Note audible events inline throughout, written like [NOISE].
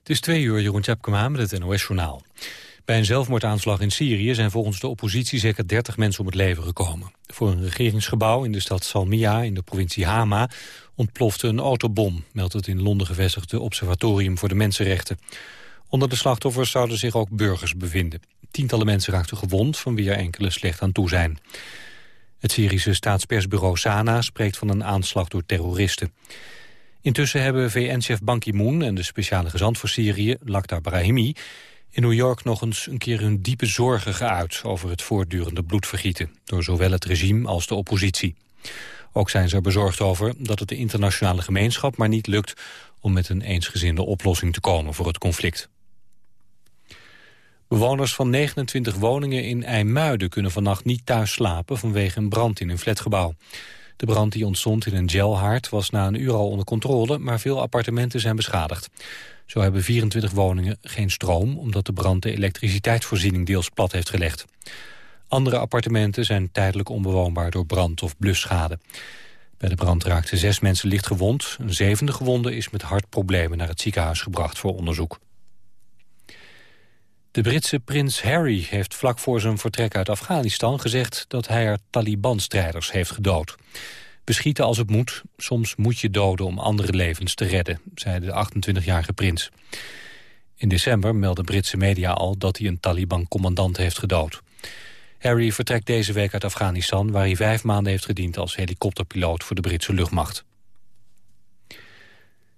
Het is twee uur, Jeroen Tjepkema met het NOS-journaal. Bij een zelfmoordaanslag in Syrië zijn volgens de oppositie zeker 30 mensen om het leven gekomen. Voor een regeringsgebouw in de stad Salmia in de provincie Hama ontplofte een autobom, meldt het in Londen gevestigde Observatorium voor de Mensenrechten. Onder de slachtoffers zouden zich ook burgers bevinden. Tientallen mensen raakten gewond, van wie er enkele slecht aan toe zijn. Het Syrische staatspersbureau Sana spreekt van een aanslag door terroristen. Intussen hebben VN-chef Ban Ki-moon en de speciale gezant voor Syrië, Lakhdar Brahimi, in New York nog eens een keer hun diepe zorgen geuit over het voortdurende bloedvergieten, door zowel het regime als de oppositie. Ook zijn ze er bezorgd over dat het de internationale gemeenschap maar niet lukt om met een eensgezinde oplossing te komen voor het conflict. Bewoners van 29 woningen in IJmuiden kunnen vannacht niet thuis slapen vanwege een brand in een flatgebouw. De brand die ontstond in een gelhaard was na een uur al onder controle, maar veel appartementen zijn beschadigd. Zo hebben 24 woningen geen stroom, omdat de brand de elektriciteitsvoorziening deels plat heeft gelegd. Andere appartementen zijn tijdelijk onbewoonbaar door brand of blusschade. Bij de brand raakten zes mensen licht gewond. Een zevende gewonde is met hartproblemen naar het ziekenhuis gebracht voor onderzoek. De Britse prins Harry heeft vlak voor zijn vertrek uit Afghanistan gezegd dat hij er Taliban-strijders heeft gedood. Beschieten als het moet, soms moet je doden om andere levens te redden, zei de 28-jarige prins. In december meldden Britse media al dat hij een Taliban-commandant heeft gedood. Harry vertrekt deze week uit Afghanistan... waar hij vijf maanden heeft gediend als helikopterpiloot voor de Britse luchtmacht.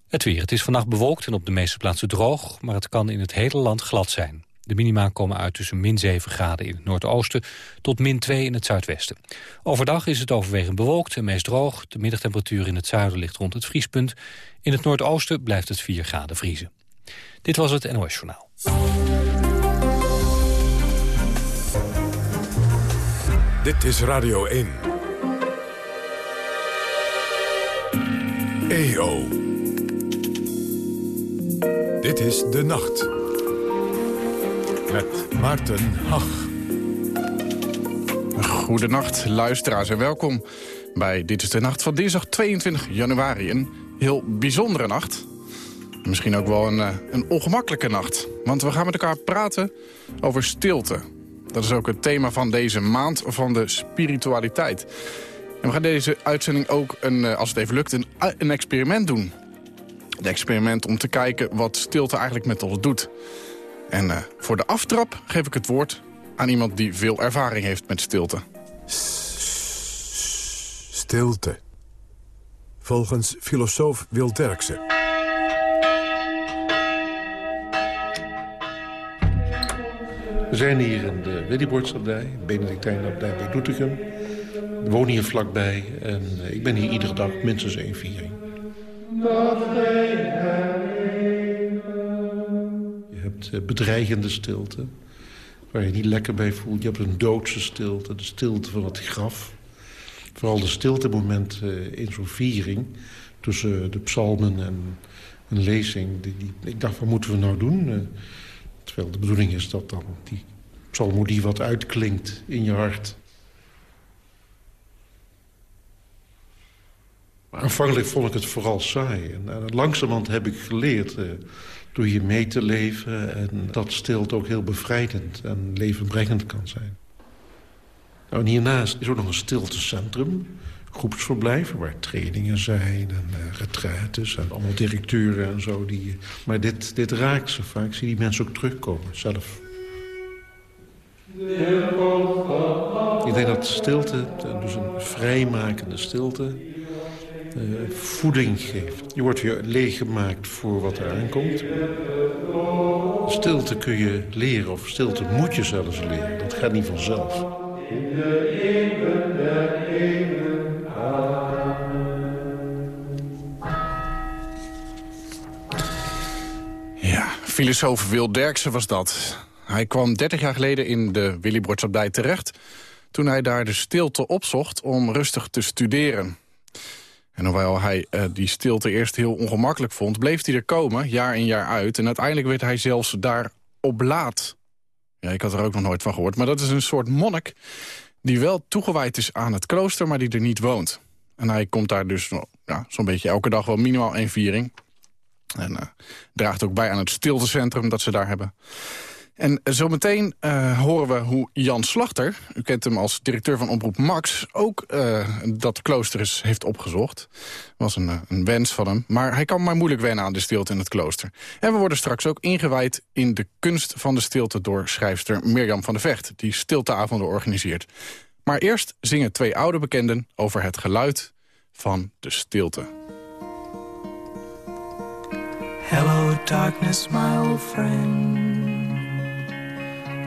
Het weer. Het is vannacht bewolkt en op de meeste plaatsen droog... maar het kan in het hele land glad zijn. De minima komen uit tussen min 7 graden in het noordoosten tot min 2 in het zuidwesten. Overdag is het overwegend bewolkt en meest droog. De middagtemperatuur in het zuiden ligt rond het vriespunt. In het noordoosten blijft het 4 graden vriezen. Dit was het NOS Journaal. Dit is Radio 1. EO. Dit is De Nacht. Met Maarten Hach. Goedenacht, luisteraars en welkom bij Dit is de Nacht van dinsdag 22 januari. Een heel bijzondere nacht. Misschien ook wel een, eh, een ongemakkelijke nacht. Want we gaan met elkaar praten over stilte. Dat is ook het thema van deze maand van de spiritualiteit. En we gaan deze uitzending ook, een, eh, als het even lukt, een, een experiment doen. Een experiment om te kijken wat stilte eigenlijk met ons doet. En uh, voor de aftrap geef ik het woord aan iemand die veel ervaring heeft met stilte. Stilte. Volgens filosoof Wil Derksen. We zijn hier in de Willibordsabdij, Benedictijnabdij bij Doetinchem. We wonen hier vlakbij en eh, ik ben hier iedere dag minstens één viering. Eh, bedreigende stilte, waar je niet lekker bij voelt. Je hebt een doodse stilte, de stilte van het graf. Vooral de stiltemomenten in zo'n viering tussen de psalmen en een lezing. Die, die, ik dacht, wat moeten we nou doen? Eh, terwijl de bedoeling is dat dan die psalmodie wat uitklinkt in je hart. Maar aanvankelijk vond ik het vooral saai. En, en langzamerhand heb ik geleerd door hier mee te leven... en dat stilte ook heel bevrijdend en levenbrengend kan zijn. Nou, en hiernaast is ook nog een stiltecentrum, groepsverblijven... waar trainingen zijn en uh, retraites en allemaal directeuren en zo. Die, maar dit, dit raakt ze vaak. Ik zie die mensen ook terugkomen, zelf. Ik denk dat stilte, dus een vrijmakende stilte uh, voeding geeft. Je wordt weer leeggemaakt voor wat er aankomt. Stilte kun je leren, of stilte moet je zelfs leren. Dat gaat niet vanzelf. In de. Ja, filosoof Wil Derksen was dat. Hij kwam 30 jaar geleden in de Willibrordsabdij terecht... toen hij daar de stilte opzocht om rustig te studeren. En hoewel hij uh, die stilte eerst heel ongemakkelijk vond... bleef hij er komen, jaar in jaar uit. En uiteindelijk werd hij zelfs daar laat. Ja, ik had er ook nog nooit van gehoord. Maar dat is een soort monnik die wel toegewijd is aan het klooster... maar die er niet woont. En hij komt daar dus ja, zo'n beetje elke dag wel minimaal één viering. En uh, draagt ook bij aan het stiltecentrum dat ze daar hebben. En zometeen uh, horen we hoe Jan Slachter, u kent hem als directeur van Omroep Max... ook uh, dat klooster heeft opgezocht. Was een, een, wens van hem. Maar hij kan maar moeilijk wennen aan de stilte in het klooster. En we worden straks ook ingewijd in de kunst van de stilte... door schrijfster Mirjam van der Vecht, die stilteavonden organiseert. Maar eerst zingen twee oude bekenden over het geluid van de stilte. Hello darkness, my old friend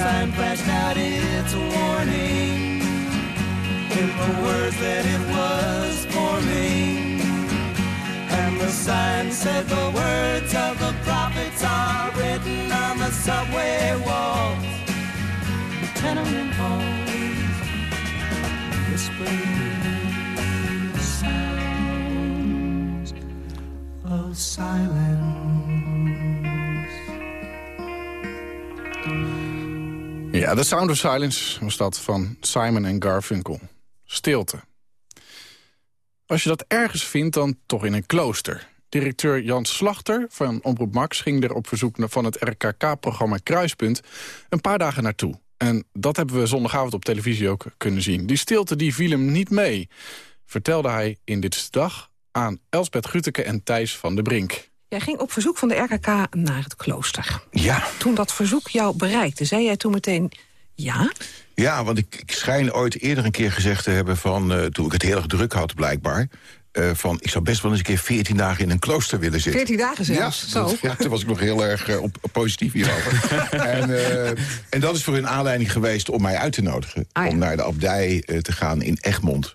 sign flashed out its warning in the words that it was forming. And the sign said the words of the prophets are written on the subway walls, tenement halls, whispering sounds of silence. Ja, The Sound of Silence was dat van Simon en Garfunkel. Stilte. Als je dat ergens vindt, dan toch in een klooster. Directeur Jan Slachter van Omroep Max ging er op verzoek van het RKK-programma Kruispunt een paar dagen naartoe. En dat hebben we zondagavond op televisie ook kunnen zien. Die stilte die viel hem niet mee, vertelde hij in Dit Dag aan Elsbeth Guteke en Thijs van de Brink. Jij ging op verzoek van de RKK naar het klooster. Ja. Toen dat verzoek jou bereikte, zei jij toen meteen ja? Ja, want ik, ik schijn ooit eerder een keer gezegd te hebben... van uh, toen ik het heel erg druk had blijkbaar... Uh, van, ik zou best wel eens een keer 14 dagen in een klooster willen zitten. 14 dagen zelfs? Ja, dat, ja toen was ik nog heel erg uh, op, positief hierover. [LAUGHS] en, en dat is voor hun aanleiding geweest om mij uit te nodigen. Ah, ja. Om naar de abdij te gaan in Egmond.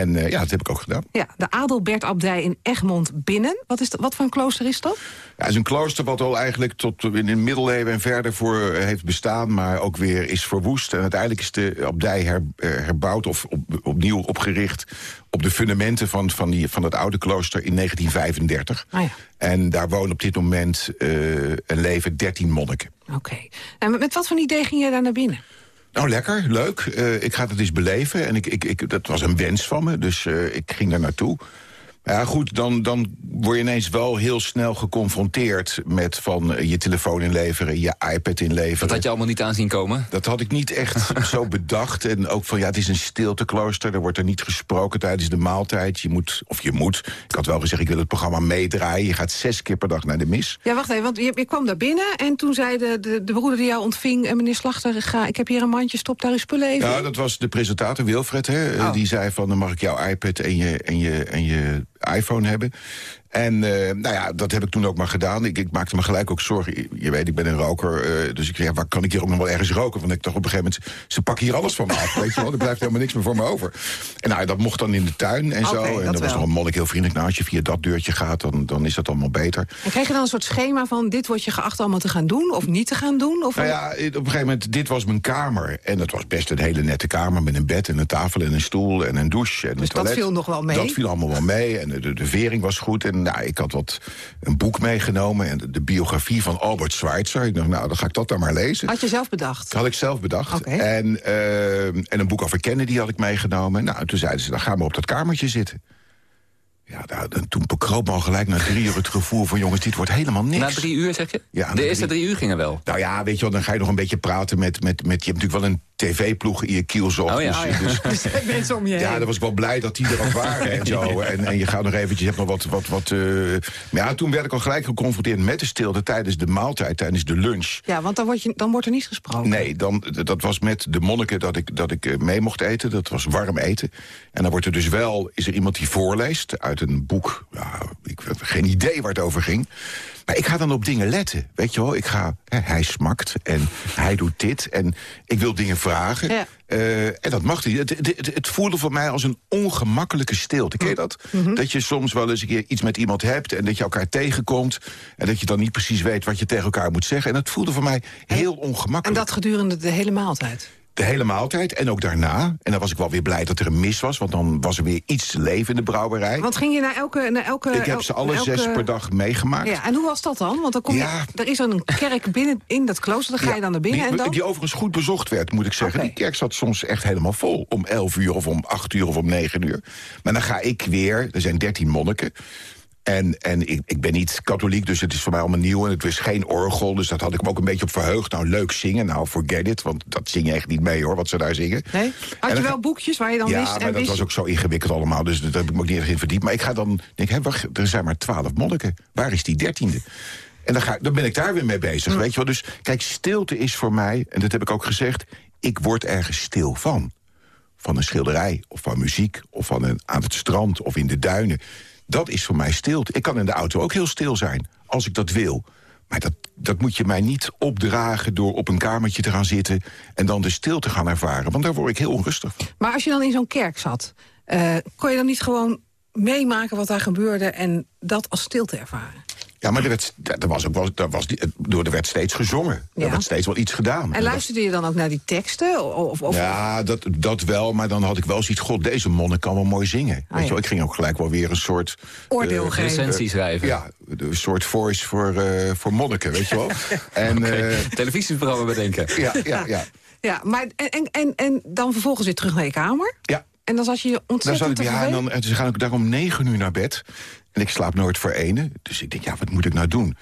En ja, dat heb ik ook gedaan. Ja, de Adelbert-abdij in Egmond binnen. Wat, is dat, wat voor een klooster is dat? Ja, het is een klooster wat al eigenlijk tot in de middeleeuwen en verder voor heeft bestaan... maar ook weer is verwoest. En uiteindelijk is de abdij her, herbouwd of op, opnieuw opgericht... op de fundamenten van, van, die, van het oude klooster in 1935. Ah, ja. En daar wonen op dit moment uh, een leven 13 monniken. Oké. Okay. En met wat voor idee ging je daar naar binnen? Nou, lekker, leuk. Uh, ik ga het eens beleven. En ik, ik, ik, dat was een wens van me, dus uh, ik ging daar naartoe. Ja, goed, dan, dan word je ineens wel heel snel geconfronteerd... met van eh, je telefoon inleveren, je iPad inleveren. Dat had je allemaal niet aanzien komen? Dat had ik niet echt [LAUGHS] zo bedacht. En ook van, ja, het is een stilteklooster. Er wordt er niet gesproken tijdens de maaltijd. Je moet, of je moet, ik had wel gezegd, ik wil het programma meedraaien. Je gaat zes keer per dag naar de mis. Ja, wacht even, want je, je kwam daar binnen... en toen zei de, de, de broeder die jou ontving... eh, meneer Slachter, ga, ik heb hier een mandje, stop daar uw spullen even. Ja, dat was de presentator Wilfred, hè. Oh. Die zei van, dan mag ik jouw iPad en je, en je, en je iPhone hebben. En eh, nou ja, dat heb ik toen ook maar gedaan. Ik, ik maakte me gelijk ook zorgen. Je- weet, ik ben een roker. eh, dus ik zei, ja, waar kan ik hier ook nog wel ergens roken? Want ik dacht op een gegeven moment, ze pakken hier alles van me af. weet je wel, er blijft helemaal niks meer voor me over. En nou, dat mocht dan in de tuin en zo. En dat was nog een monnik heel vriendelijk. Nou, als je via dat deurtje gaat, dan, dan is dat allemaal beter. En kreeg je dan een soort schema van... dit word je geacht allemaal te gaan doen of niet te gaan doen? Of Nou ja, op een gegeven moment, dit was mijn kamer. En dat was best een hele nette kamer met een bed en een tafel en een stoel en een douche en een Dus dat toilet. viel nog wel mee? Dat viel allemaal wel mee en de, de, de vering was goed. En nou, ik had wat, een boek meegenomen en de, de biografie van Albert Schweitzer. Ik dacht, nou, dan ga ik dat dan maar lezen. Had je zelf bedacht? Dat had ik zelf bedacht. En, eh, en een boek over Kennedy had ik meegenomen. Nou, toen zeiden ze, dan gaan we op dat kamertje zitten. Ja, nou, dan, toen bekroop me al gelijk na drie uur het gevoel van... jongens, dit wordt helemaal niks. Na drie uur, zeg je? Ja, de eerste drie- drie uur gingen wel. Nou ja, weet je wel, dan ga je nog een beetje praten met... met, met je hebt natuurlijk wel een tv-ploeg in je kielzog. Oh ja. dus, Oh ja. dus- [LAUGHS] Dus zijn mensen om je heen. ja, dan was ik wel blij dat die er ook waren en [LAUGHS] zo. En, en je gaat nog eventjes, je hebt nog wat... wat, wat eh, Maar ja, toen werd ik al gelijk geconfronteerd met de stilte... tijdens de maaltijd, tijdens de lunch. Ja, want dan, word je, dan wordt er niet gesproken. Nee, dan, dat was met de monniken dat ik, dat ik eh, mee mocht eten. Dat was warm eten. En dan wordt er dus wel, is er iemand die voorleest uit een boek. Ja, ik heb geen idee waar het over ging. Maar ik ga dan op dingen letten, weet je wel. Ik ga, hè, hij smakt en hij doet dit en ik wil dingen vragen. Ja. Eh, en dat mag niet. Het, het, voelde voor mij als een ongemakkelijke stilte. Ken je dat? Mhm. Dat je soms wel eens een keer iets met iemand hebt... en dat je elkaar tegenkomt... en dat je dan niet precies weet wat je tegen elkaar moet zeggen. En dat voelde voor mij heel ongemakkelijk. En dat gedurende de hele maaltijd? De hele maaltijd en ook daarna. En dan was ik wel weer blij dat er een mis was... want dan was er weer iets te leven in de brouwerij. Want ging je naar elke... Naar elke ik heb ze alle elke- zes per dag meegemaakt. Ja, en hoe was dat dan? Want dan kom je, er is een kerk [LAUGHS] binnen in dat klooster, dan ga je dan naar binnen die, en dan... Die overigens goed bezocht werd, moet ik zeggen. Die kerk zat soms echt helemaal vol. Om 11 uur of om 8 uur of om 9 uur. Maar dan ga ik weer, er zijn 13 monniken... En, en ik, ik ben niet katholiek, dus het is voor mij allemaal nieuw. En het was geen orgel, dus dat had ik me ook een beetje op verheugd. Nou, leuk zingen, nou, forget it. Want dat zing je echt niet mee, hoor, wat ze daar zingen. Nee? Had je dan wel boekjes waar je dan ja, wist... en maar dat wist was ook zo ingewikkeld allemaal. Dus daar heb ik me ook niet erg in verdiept. Maar ik ga dan, denk hé, wacht, er zijn maar twaalf monniken. Waar is die dertiende? En dan, ga, dan ben ik daar weer mee bezig, weet je wel. Dus kijk, stilte is voor mij, en dat heb ik ook gezegd... ik word ergens stil van. Van een schilderij, of van muziek, of van een, aan het strand, of in de duinen. Dat is voor mij stilte. Ik kan in de auto ook heel stil zijn, als ik dat wil. Maar dat, dat moet je mij niet opdragen door op een kamertje te gaan zitten... en dan de stilte gaan ervaren, want daar word ik heel onrustig van. Maar als je dan in zo'n kerk zat, eh, kon je dan niet gewoon meemaken wat daar gebeurde... en dat als stilte ervaren? Ja, maar er, werd, er was ook wel, er, was, die- door, er werd steeds gezongen. Ja. Er werd steeds wel iets gedaan. En luisterde je dan ook naar die teksten? Of, of, Ja, dat, dat wel, maar dan had ik wel zoiets... God, deze monnik kan wel mooi zingen. Weet Ah, ja. je wel, ik ging ook gelijk wel weer een soort... Oordeel eh, geven. Recensie schrijven. Ja, een soort voice voor, eh, voor monniken, weet je wel. [LAUGHS] En, eh, Televisieprogramma bedenken. ja, ja, ja. Ja, maar en, en, en, en dan vervolgens weer terug naar je kamer? ja. En dan zat je ontzettend zat ik haar en, dan, en ze gaan ook daar om negen uur naar bed. En ik slaap nooit voor ene. Dus ik denk, ja, wat moet ik nou doen?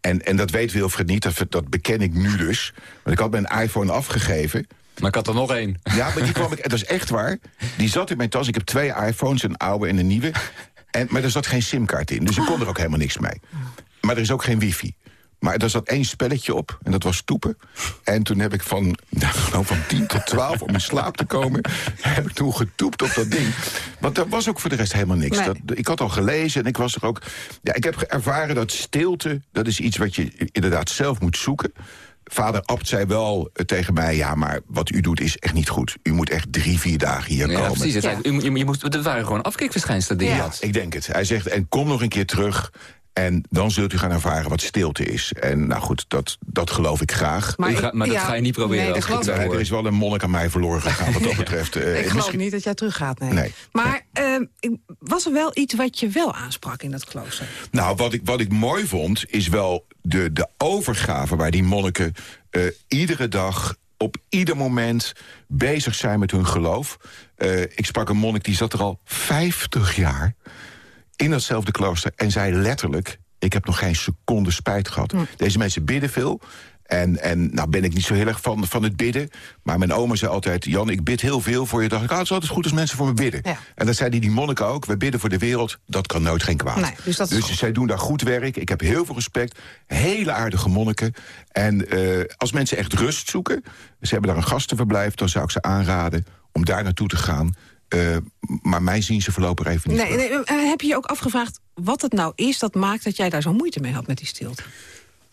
En, en dat weet Wilfred niet, dat, dat beken ik nu dus. Want ik had mijn iPhone afgegeven... Maar ik had er nog één. Ja, maar die kwam ik, dat is echt waar. Die zat in mijn tas. Ik heb twee iPhones, een oude en een nieuwe. En, maar er zat geen simkaart in, dus ik kon er ook helemaal niks mee. Maar er is ook geen wifi. Maar er zat één spelletje op, en dat was toepen. En toen heb ik van, nou, van 10 tot 12, om in slaap te komen... heb ik toen getoept op dat ding. Want er was ook voor de rest helemaal niks. Nee. Dat, ik had al gelezen en ik was er ook... Ja, ik heb ervaren dat stilte, dat is iets wat je inderdaad zelf moet zoeken. Vader Abt zei wel eh, tegen mij... ja, maar wat u doet is echt niet goed. U moet echt drie, vier dagen hier Ja, komen. precies. Het, je, je moest, het waren gewoon afkikverschijnselen die je Ja. had. Ik denk het. Hij zegt, en kom nog een keer terug... en dan zult u gaan ervaren wat stilte is. En nou goed, dat, dat geloof ik graag. Maar, ik- maar dat ja, ga je niet proberen nee, dat als ik daar er is wel een monnik aan mij verloren gegaan wat dat [LAUGHS] betreft. Eh, Ik geloof misschien- niet dat jij teruggaat, nee. Nee. Maar ehm, ik- was er wel iets wat je wel aansprak in dat klooster? Nou, wat ik, wat ik mooi vond, is wel de, de overgave... waar die monniken eh, iedere dag, op ieder moment... bezig zijn met hun geloof. Eh, ik sprak een monnik, die zat er al 50 jaar... in datzelfde klooster en zei letterlijk... ik heb nog geen seconde spijt gehad. Deze mensen bidden veel. En, en nou ben ik niet zo heel erg van, van het bidden. Maar mijn oma zei altijd... Jan, ik bid heel veel voor je. dacht ik, ah, het is altijd goed als mensen voor me bidden. Ja. En dat zeiden die monniken ook. We bidden voor de wereld. Dat kan nooit geen kwaad. Nee, dus goed. zij doen daar goed werk. Ik heb heel veel respect. Hele aardige monniken. En eh, als mensen echt rust zoeken... ze hebben daar een gastenverblijf... dan zou ik ze aanraden om daar naartoe te gaan. Eh, maar mij zien ze voorlopig even niet Nee, nee, eh, heb je je ook afgevraagd wat het nou is dat maakt dat jij daar zo moeite mee had met die stilte?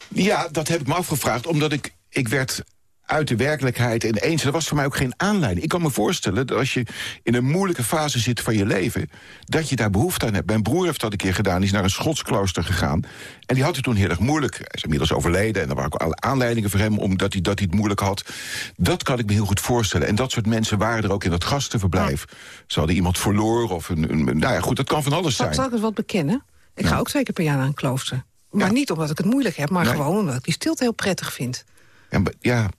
Ja, dat heb ik me afgevraagd, omdat ik, ik werd uit de werkelijkheid ineens... er was voor mij ook geen aanleiding. Ik kan me voorstellen dat als je in een moeilijke fase zit van je leven... dat je daar behoefte aan hebt. Mijn broer heeft dat een keer gedaan, die is naar een schotsklooster gegaan... en die had het toen heel erg moeilijk. Hij is inmiddels overleden en er waren ook alle aanleidingen voor hem... omdat hij, dat hij het moeilijk had. Dat kan ik me heel goed voorstellen. En dat soort mensen waren er ook in dat gastenverblijf. Ze hadden iemand verloren of een... een nou ja, goed, dat kan van alles zijn. zal ik eens wat bekennen? Ik ga ook twee keer per jaar naar een klooster. Maar Ja. niet omdat ik het moeilijk heb, maar Nee. gewoon omdat ik die stilte heel prettig vind. Ja, maar, ja,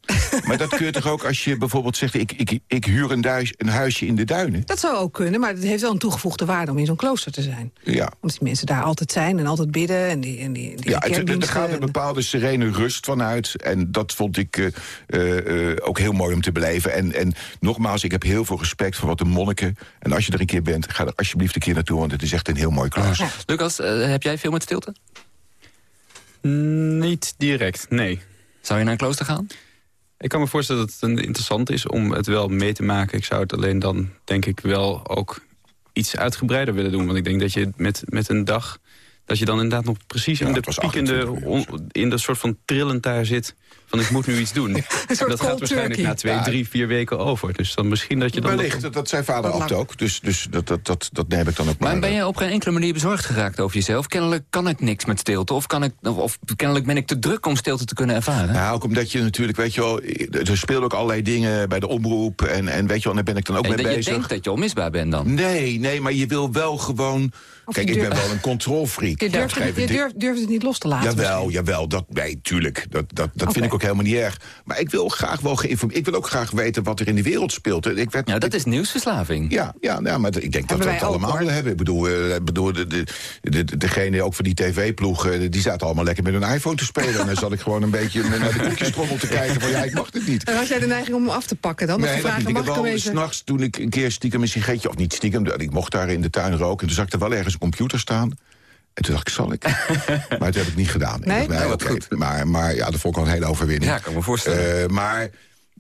maar dat kun je toch ook als je bijvoorbeeld zegt... ik, ik, ik huur een, duis, een huisje in de duinen. Dat zou ook kunnen, maar het heeft wel een toegevoegde waarde om in zo'n klooster te zijn. Ja, Omdat die mensen daar altijd zijn en altijd bidden en die, en die, die ja het, er- er gaat een en- bepaalde serene rust van uit. En dat vond ik eh, eh, eh, ook heel mooi om te beleven. En, en nogmaals, ik heb heel veel respect voor wat de monniken... en als je er een keer bent, ga er alsjeblieft een keer naartoe... want het is echt een heel mooi klooster. Lucas, eh, heb jij veel met stilte? Niet direct, nee. Zou je naar een klooster gaan? Ik kan me voorstellen dat het interessant is om het wel mee te maken. Ik zou het alleen dan, denk ik, wel ook iets uitgebreider willen doen. Want ik denk dat je met, met een dag... dat je dan inderdaad nog precies Ja, in de piekende... 28 uur of on- in de soort van trillend daar zit... van ik moet nu iets doen. [LAUGHS] dat gaat waarschijnlijk turkey. na twee, drie, vier weken over. Dus dan misschien dat je dan... Wellicht, dat, dat zei vader ook. Dus, dus dat, dat, dat, dat neem ik dan ook maar. Maar ben je op geen enkele manier bezorgd geraakt over jezelf? Kennelijk kan ik niks met stilte. Of, kan ik, of, of kennelijk ben ik te druk om stilte te kunnen ervaren. Nou, ook omdat je natuurlijk, weet je wel... er spelen ook allerlei dingen bij de omroep... en, en weet je wel, daar ben ik dan ook en mee dat je bezig. denkt dat je onmisbaar bent dan. Nee, nee, maar je wil wel gewoon... Of Kijk, je ik ben wel een controlfreak. Je durft, het, je durft, durft het niet los te laten. Jawel, misschien. jawel, dat, nee, tuurlijk. Dat, dat, dat vind ik ook helemaal niet erg. Maar ik wil graag wel geïnformeerd. Ik wil ook graag weten wat er in de wereld speelt. Ik werd, Ja, dat is nieuwsverslaving. Ja, ja, ja, maar ik denk dat we het allemaal willen hebben. Ik bedoel, eh, bedoel de, de, de, de- degene ook van die tv-ploeg... eh, die zaten allemaal lekker met hun iPhone te spelen. en dan zat ik gewoon een beetje naar de koekjestrommel te kijken... van ja, ik mag dit niet. En had jij de neiging om hem af te pakken dan? Te Nee, vragen, niet. Ik mag heb wel s'nachts toen ik een keer stiekem een sigaretje... of niet stiekem, ik mocht daar in de tuin roken... en toen zag ik er wel ergens een computer staan... En toen dacht ik, zal ik? [LAUGHS] maar dat heb ik niet gedaan. Ik Nee? dacht, wat oké. goed. Maar, maar ja, dat vond ik al een hele overwinning. Ja, kan me voorstellen. Eh, maar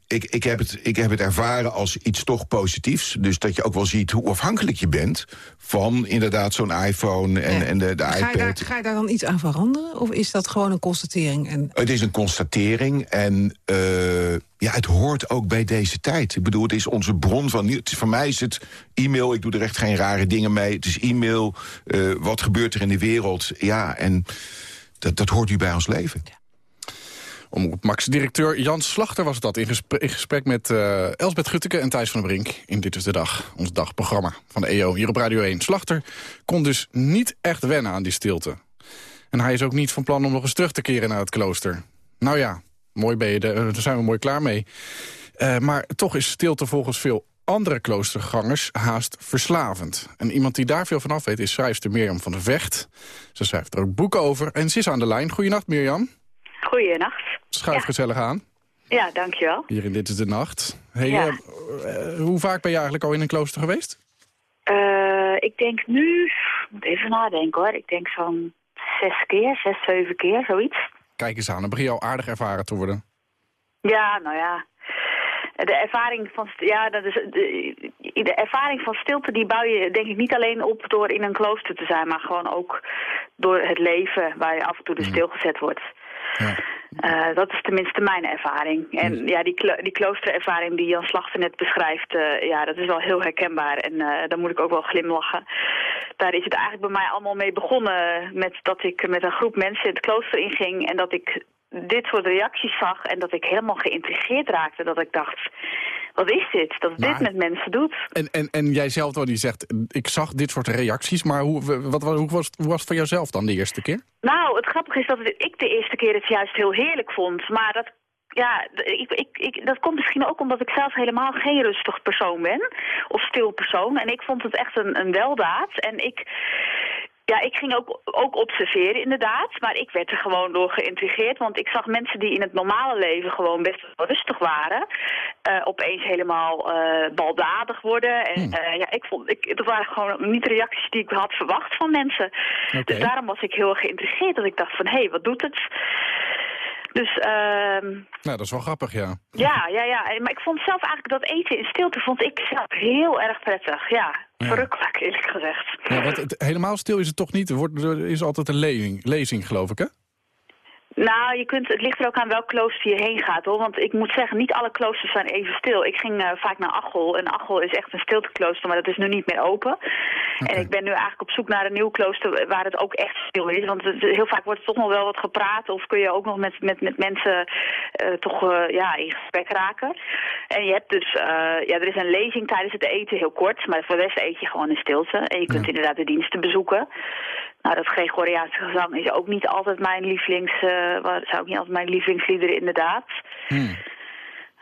ik, ik, heb het, ik heb het ervaren als iets toch positiefs. Dus dat je ook wel ziet hoe afhankelijk je bent... van inderdaad zo'n iPhone en, Ja. en de, de ga, je iPad. daar, ga je daar dan iets aan veranderen? Of is dat gewoon een constatering? En... Het is een constatering en eh, ja, het hoort ook bij deze tijd. Ik bedoel, het is onze bron van. Voor mij is het e-mail, ik doe er echt geen rare dingen mee. Het is e-mail, eh, wat gebeurt er in de wereld? Ja, en dat, dat hoort nu bij ons leven. Omroep Max-directeur Jan Slachter was dat in gesprek, met eh, Elsbeth Gutteke en Thijs van der Brink... in Dit is de Dag, ons dagprogramma van de EO hier op Radio 1. Slachter kon dus niet echt wennen aan die stilte. En hij is ook niet van plan om nog eens terug te keren naar het klooster. Nou ja, mooi ben je, er, daar zijn we mooi klaar mee. Eh, maar toch is stilte volgens veel andere kloostergangers haast verslavend. En iemand die daar veel van af weet is schrijfster Mirjam van der Vecht. Ze schrijft er ook boeken over en ze is aan de lijn. Goedenacht Mirjam. Goeienacht. Schuif gezellig aan. Ja, dankjewel. Hier in Dit is de Nacht. Hey, Ja. eh, eh, hoe vaak ben je eigenlijk al in een klooster geweest? Eh, ik denk nu, ik moet even nadenken hoor, ik denk zo'n zes keer, zes, zeven keer, zoiets. Kijk eens aan, dan begin je al aardig ervaren te worden. Ja, nou ja. De ervaring van, ja, dat is, de, de ervaring van stilte die bouw je denk ik niet alleen op door in een klooster te zijn, maar gewoon ook door het leven waar je af en toe dus stilgezet wordt. Ja. Eh, dat is tenminste mijn ervaring. En ja, die, klo die kloosterervaring die Jan Slachter net beschrijft, eh, ja, dat is wel heel herkenbaar. En eh daar moet ik ook wel glimlachen. Daar is het eigenlijk bij mij allemaal mee begonnen met dat ik met een groep mensen het klooster inging en dat ik dit soort reacties zag en dat ik helemaal geïntrigeerd raakte. Dat ik dacht, wat is dit? Dat Maar- dit met mensen doet. En, en, en jij zelf dan, die zegt, ik zag dit soort reacties, maar hoe, wat, wat- hoe, was, hoe was het voor jouzelf dan de eerste keer? Nou, het grappige is dat ik de eerste keer het juist heel heerlijk vond. Maar dat, ja, ik, ik, ik, dat komt misschien ook omdat ik zelf helemaal geen rustig persoon ben. Of stil persoon. En ik vond het echt een, een weldaad. En ik, Ja, ik ging ook, ook observeren inderdaad, maar ik werd er gewoon door geïntrigeerd. Want ik zag mensen die in het normale leven gewoon best wel rustig waren, eh, opeens helemaal eh, baldadig worden. En Hmm. eh, ja, ik vond, ik, dat waren gewoon niet reacties die ik had verwacht van mensen. Dus daarom was ik heel erg geïntrigeerd, dat ik dacht van, hé, hey, wat doet het? Dus ehm Nou, dat is wel grappig, ja. ja, ja, ja. Maar ik vond zelf eigenlijk dat eten in stilte vond ik zelf heel erg prettig. Ja, Ja. verrukkelijk eerlijk gezegd. ja want het, helemaal stil is het toch niet? Er, wordt, er is altijd een lezing, lezing, geloof ik, hè? Nou, je kunt, het ligt er ook aan welk klooster je heen gaat hoor. Want ik moet zeggen, niet alle kloosters zijn even stil. Ik ging eh, vaak naar Achel. En Achel is echt een stilteklooster, maar dat is nu niet meer open. En ik ben nu eigenlijk op zoek naar een nieuw klooster waar het ook echt stil is. Want het- heel vaak wordt er toch nog wel wat gepraat. Of kun je ook nog met, met, met mensen eh, toch eh, ja, in gesprek raken. En je hebt dus, ja, er is een lezing tijdens het eten, heel kort. Maar voor de rest eet je gewoon in stilte. En je kunt inderdaad de diensten bezoeken. Nou, dat Gregoriaanse gezang is ook niet altijd mijn lievelings... eh zijn ook niet altijd mijn lievelingsliederen, inderdaad.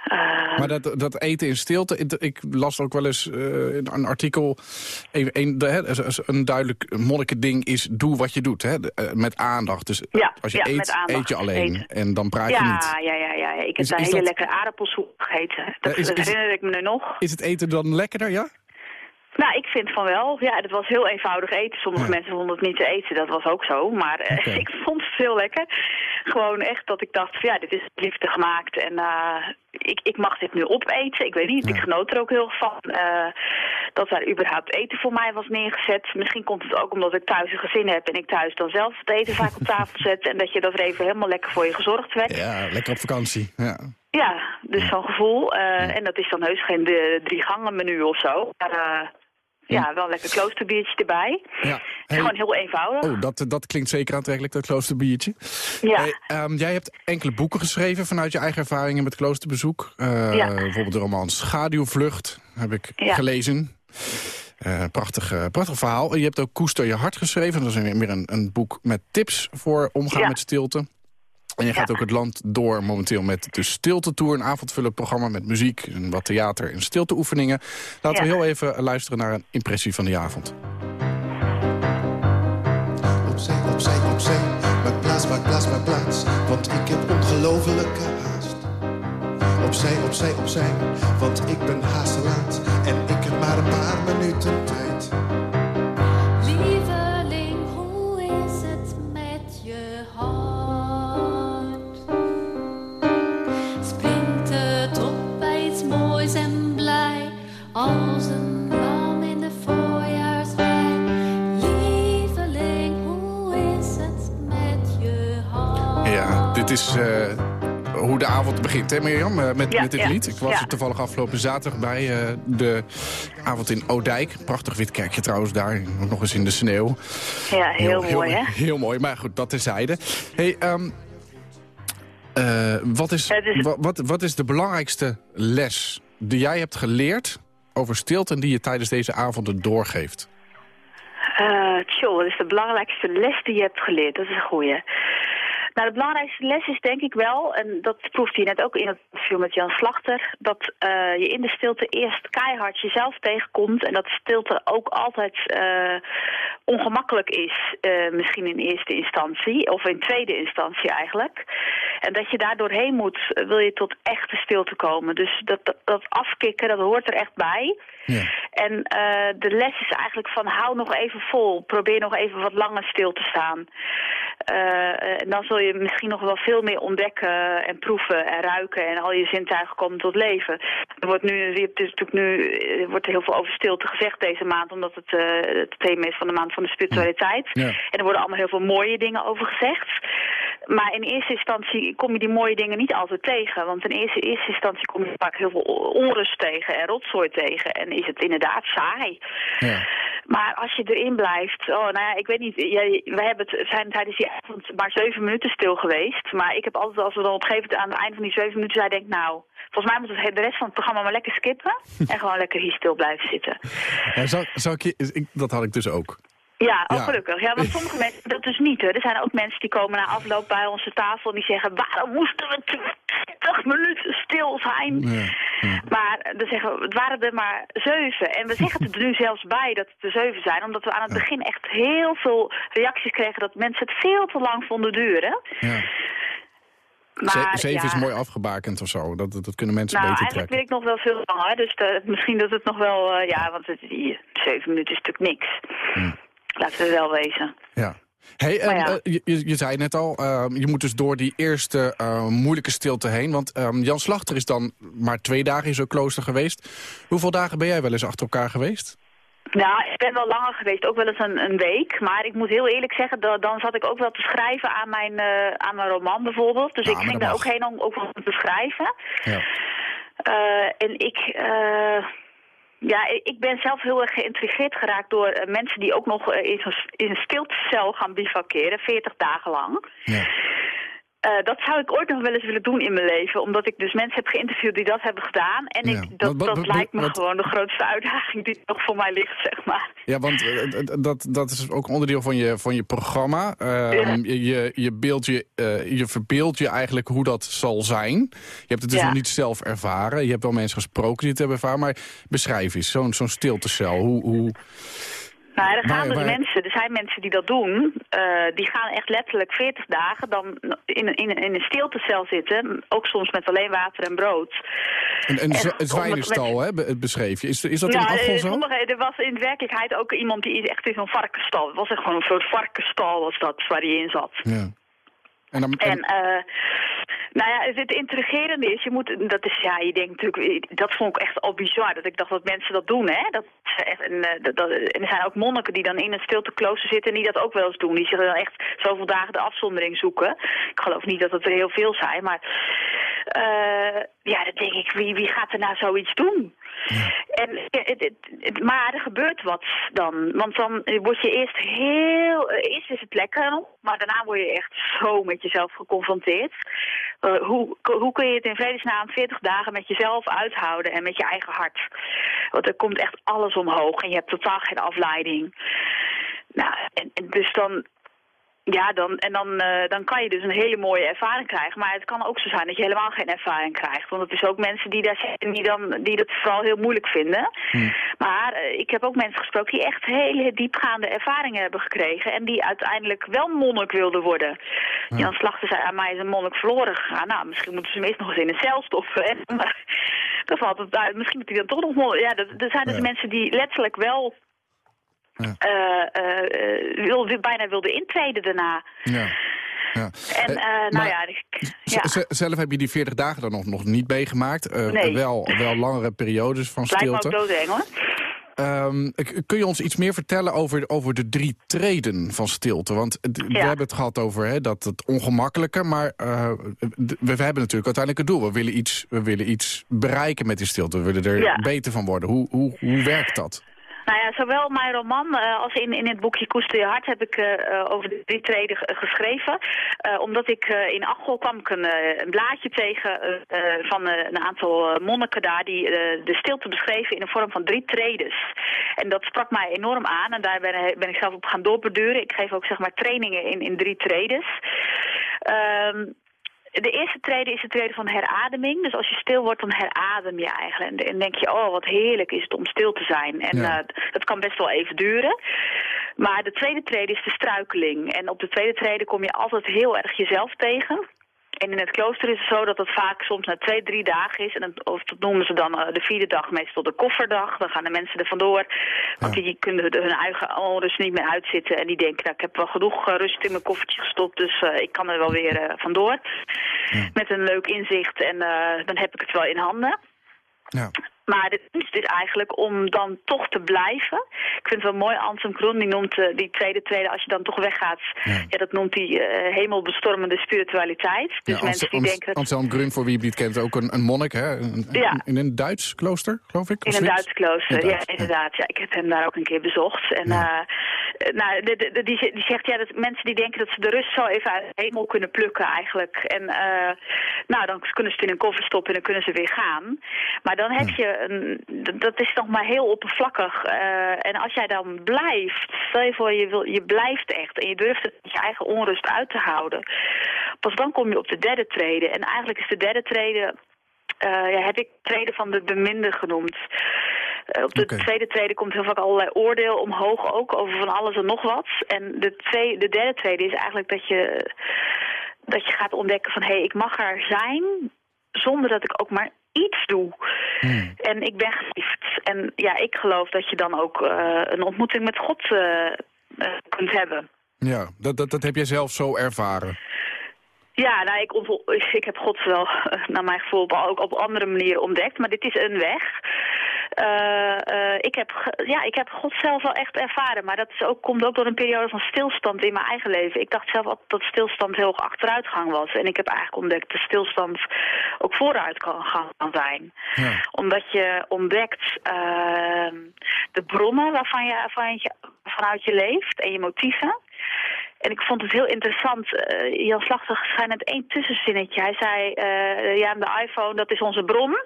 Eh, Maar dat, dat eten in stilte, ik- las ook wel eens eh, een artikel... Een, een, de- hè, een duidelijk monnikending is doe wat je doet, hè, de- met aandacht. Dus Ja, als je ja, eet, aandacht eet je alleen eten. en dan praat je niet. ja, ja, ja, ja. Ik heb Is- daar is hele dat- lekkere aardappelsoep gegeten. Dat, Ja, is- dat herinner ik me nu nog. Is het eten dan lekkerder, ja? Nou, ik vind van wel. Ja, het was heel eenvoudig eten. Sommige Ja. mensen vonden het niet te eten. Dat was ook zo. Maar eh, [LAUGHS] ik vond het heel lekker. Gewoon echt dat ik dacht, van, ja, dit is liefde gemaakt. En eh, ik, ik mag dit nu opeten. Ik weet niet, ik genoot er ook heel van. eh, dat daar überhaupt eten voor mij was neergezet. Misschien komt het ook omdat ik thuis een gezin heb... en ik thuis dan zelf het eten vaak op tafel [LAUGHS] zet... en dat je dat er even helemaal lekker voor je gezorgd werd. Ja, lekker op vakantie. Ja. Ja, dus zo'n gevoel. En dat is dan heus geen de, drie gangen menu of zo. Maar ja, wel lekker kloosterbiertje erbij. ja. Hey, gewoon heel eenvoudig. oh, dat, dat klinkt zeker aantrekkelijk, dat kloosterbiertje. Ja. Hey, ehm, jij hebt enkele boeken geschreven vanuit je eigen ervaringen met kloosterbezoek. Eh, Ja. Bijvoorbeeld de roman Schaduwvlucht heb ik Ja. gelezen. Eh, prachtig, eh, prachtig verhaal. Je hebt ook Koester je hart geschreven. Dat is weer meer een, een boek met tips voor omgaan Ja. met stilte. En je gaat Ja. ook het land door momenteel met de Stilte Tour. Een avondvullend programma met muziek, en wat theater en stilteoefeningen. Laten we heel even luisteren naar een impressie van die avond. Opzij, opzij, opzij. Maak plaats, maak plaats, maak plaats. Want ik heb ongelofelijke haast. Opzij, opzij, opzij. Want ik ben haast te laat. En ik heb maar een paar minuten tijd. Is eh, hoe de avond begint, hè Mirjam? Eh, met, Ja, met dit ja, lied. Ik was ja. er toevallig afgelopen zaterdag bij eh, de avond in Oudijk. Prachtig wit kerkje trouwens daar, nog eens in de sneeuw. Ja, heel, mooi, hè? Heel mooi, maar goed, dat terzijde. Hey, ehm, eh, wat, is, wat, wat is de belangrijkste les die jij hebt geleerd over stilte... en die je tijdens deze avonden doorgeeft? Tjoh, wat is de belangrijkste les die je hebt geleerd? Dat is een goeie. Nou, de belangrijkste les is denk ik wel, en dat proefde je net ook in het interview met Jan Slachter, dat eh, je in de stilte eerst keihard jezelf tegenkomt en dat stilte ook altijd eh, ongemakkelijk is, eh, misschien in eerste instantie, of in tweede instantie eigenlijk. En dat je daar doorheen moet, eh, wil je tot echte stilte komen. Dus dat, dat, dat afkicken, dat hoort er echt bij. Ja. En eh, de les is eigenlijk van hou nog even vol. Probeer nog even wat langer stil te staan. Eh, en dan zul je misschien nog wel veel meer ontdekken en proeven en ruiken. En al je zintuigen komen tot leven. Er wordt nu, hebt dus natuurlijk nu er wordt heel veel over stilte gezegd deze maand. Omdat het het thema is van de maand van de spiritualiteit. Ja. En er worden allemaal heel veel mooie dingen over gezegd. Maar in eerste instantie kom je die mooie dingen niet altijd tegen. Want in eerste, eerste instantie kom je vaak heel veel onrust tegen en rotzooi tegen. En is het inderdaad saai. Ja. Maar als je erin blijft, oh nou ja, ik weet niet, jij, wij hebben het, zijn tijdens die avond maar zeven minuten stil geweest. Maar ik heb altijd, als we dan op een gegeven moment aan het einde van die zeven minuten zei, denk nou, volgens mij moet het de rest van het programma maar lekker skippen. [LAUGHS] en gewoon lekker hier stil blijven zitten. Ja, zou, zou ik je, ik, dat had ik dus ook. Ja, oh, Ja. gelukkig. Ja, want sommige [LAUGHS] mensen dat dus niet. Hè. Er zijn ook mensen die komen na afloop bij onze tafel en die zeggen... waarom moesten we 20 minuten stil zijn? Maar eh, dan zeggen we, het waren er maar zeven. En we zeggen het er nu [LAUGHS] zelfs bij dat het er zeven zijn... omdat we aan het begin echt heel veel reacties kregen... dat mensen het veel te lang vonden duren. Ja. Maar, Ze- zeven ja, is mooi afgebakend of zo. Dat, dat, dat kunnen mensen Nou, beter eigenlijk trekken. wil ik nog wel veel langer. Dus de- misschien dat het nog wel... eh, ja, want het, die zeven minuten is natuurlijk niks. Laten we wel wezen. Ja. Hey, en, ja. eh, je, je zei net al, eh, je moet dus door die eerste eh, moeilijke stilte heen. Want ehm, Jan Slachter is dan maar twee dagen in zo'n klooster geweest. Hoeveel dagen ben jij wel eens achter elkaar geweest? Nou, ik ben wel langer geweest, ook wel eens een, een week. Maar ik moet heel eerlijk zeggen, da- dan zat ik ook wel te schrijven aan mijn, eh, aan mijn roman bijvoorbeeld. Dus Ja, ik ging daar ook heen om ook te schrijven. Ja. Eh, en ik, ja, ik- ben zelf heel erg geïntrigeerd geraakt door eh, mensen die ook nog eh, in een stiltecel gaan bivakeren, 40 dagen lang. Ja. Eh, dat zou ik ooit nog wel eens willen doen in mijn leven. Omdat ik dus mensen heb geïnterviewd die dat hebben gedaan. En Ja. ik, dat, lijkt me wat- gewoon de grootste uitdaging die nog voor mij ligt, zeg maar. Ja, want eh, dat, dat is ook onderdeel van je, van je programma. Ehm, je, je, je, beeld je, eh, je verbeeldt je eigenlijk hoe dat zal zijn. Je hebt het dus Ja. nog niet zelf ervaren. Je hebt wel mensen gesproken die het hebben ervaren. Maar beschrijf eens, zo'n zo'n stiltecel. Hoe, hoe... Nou, er gaan dus mensen, er zijn mensen die dat doen. eh, die gaan echt letterlijk 40 dagen dan in, een- in, in een stiltecel zitten. Ook soms met alleen water en brood. Een, een, een zwijnenstal, hè, be- beschreef je. Is, is dat in afval eh, zo? sommige, er was in werkelijkheid ook iemand die is echt in zo'n varkenstal. Het was echt gewoon een soort varkenstal was dat, waar hij in zat. Ja. En eh nou ja, het, intrigerende is, je moet, dat is, ja, je denkt natuurlijk, dat vond ik echt al bizar, dat ik dacht dat mensen dat doen, hè. Dat, en, eh, dat, en er zijn ook monniken die dan in een stilteklooster zitten en die dat ook wel eens doen. Die zich dan echt zoveel dagen de afzondering zoeken. Ik geloof niet dat het er heel veel zijn, maar eh, ja, dan denk ik, wie, wie gaat er nou zoiets doen? En, ja, het, het, het- maar er gebeurt wat dan. Want dan word je eerst heel... eh, Eerst is het lekker, maar daarna word je echt zo met jezelf geconfronteerd. Eh, hoe, hoe kun je het in vredesnaam 40 dagen met jezelf uithouden en met je eigen hart? Want er komt echt alles omhoog en je hebt totaal geen afleiding. Nou, en, en dus dan... Ja, dan, en dan, eh, dan kan je dus een hele mooie ervaring krijgen. Maar het kan ook zo zijn dat je helemaal geen ervaring krijgt. Want het is ook mensen die daar zitten die, dan, die dat vooral heel moeilijk vinden. Maar eh, ik heb ook mensen gesproken die echt hele diepgaande ervaringen hebben gekregen. En die uiteindelijk wel monnik wilden worden. Jan Slachter zei, aan mij is een monnik verloren gegaan. Nou, misschien moeten ze hem eerst nog eens in een cel stoppen. hè. [LAUGHS] Maar dan valt het uit. Misschien moet hij dan toch nog monnik... Ja, er zijn dus Ja. mensen die letterlijk wel... Ja. eh, eh, eh, wil, bijna wilden intreden daarna. ja. Ja. En nou maar ja, ik, ja. Zelf heb je die 40 dagen dan nog, nog niet meegemaakt. Nee. wel, wel langere periodes van het lijkt me ook stilte. doodeng hoor. K- kun je ons iets meer vertellen over, over de drie treden van stilte? Want we hebben het gehad over hè, dat het ongemakkelijke, maar we, we hebben natuurlijk uiteindelijk een doel. We willen iets, we willen iets bereiken met die stilte. We willen er beter van worden. Hoe, hoe, hoe werkt dat? Nou ja, zowel mijn roman eh, als in, in het boekje Koester je hart heb ik eh, eh, over de drie treden ge- geschreven. Omdat ik in Achel kwam ik een, blaadje tegen van een aantal monniken daar die de stilte beschreven in de vorm van drie tredes. En dat sprak mij enorm aan en daar ben, ben ik zelf op gaan doorbeduren. Ik geef ook zeg maar trainingen in, in drie tredes. Ehm de eerste trede is de trede van herademing. Dus als je stil wordt, dan heradem je eigenlijk. En denk je, oh, wat heerlijk is het om stil te zijn. En Ja. eh, dat kan best wel even duren. Maar de tweede trede is de struikeling. En op de tweede trede kom je altijd heel erg jezelf tegen. En in het klooster is het zo dat het vaak soms na twee, drie dagen is. En dat, of dat noemen ze dan eh, de vierde dag meestal de kofferdag. Dan gaan de mensen er vandoor. Want die kunnen hun eigen onrust niet meer uitzitten. En die denken, nou, ik heb wel genoeg eh, rust in mijn koffertje gestopt. Dus eh, ik kan er wel weer eh, vandoor. Met een leuk inzicht. En dan heb ik het wel in handen. Ja. Maar de kunst is eigenlijk om dan toch te blijven. Ik vind het wel mooi, Anselm Kroen, die noemt eh, die tweede trede, als je dan toch weggaat, ja. dat noemt hij eh, hemelbestormende spiritualiteit. Dus Ja, mensen die Ans- denken... Anselm Grun, voor wie je het niet kent, ook een, een monnik, hè? Een- Ja. In een Duits klooster, geloof ik? In een? Duits klooster, In ja, Duits, inderdaad. Ja, ik heb hem daar ook een keer bezocht. En Eh, nou, de, de, de- die, zegt ja, dat mensen die denken dat ze de rust zo even uit de hemel kunnen plukken eigenlijk. En nou, dan kunnen ze het in een koffer stoppen en dan kunnen ze weer gaan. Maar dan heb je, dat is nog maar heel oppervlakkig. Eh, en als jij dan blijft, stel je voor je, wil, je blijft echt en je durft het met je eigen onrust uit te houden. Pas dan kom je op de derde trede. En eigenlijk is de derde trede eh, ja, heb ik treden van de beminde genoemd. Eh, op de tweede trede komt heel vaak allerlei oordeel omhoog ook over van alles en nog wat. En de, twee, de derde trede is eigenlijk dat je, dat je gaat ontdekken van hé, hey, ik mag er zijn zonder dat ik ook maar iets doe. En ik ben geliefd. En ja, ik geloof dat je dan ook eh, een ontmoeting met God eh, eh, kunt hebben. Ja, dat, dat, dat heb jij zelf zo ervaren. Ja, nou, ik, ik heb God wel, [LAUGHS] naar mijn gevoel, ook op andere manieren ontdekt. Maar dit is een weg. Eh, eh, ik, heb, ja, ik heb God zelf wel echt ervaren. Maar dat is ook, komt ook door een periode van stilstand in mijn eigen leven. Ik dacht zelf altijd dat stilstand heel erg achteruitgang was. En ik heb eigenlijk ontdekt dat stilstand ook vooruit kan gaan zijn. Omdat je ontdekt eh, de bronnen waarvan je, waarvan je, vanuit je leeft en je motieven. En ik vond het heel interessant. eh, Jan Slachter zei net één tussenzinnetje. Hij zei, eh, ja, de iPhone, dat is onze bron.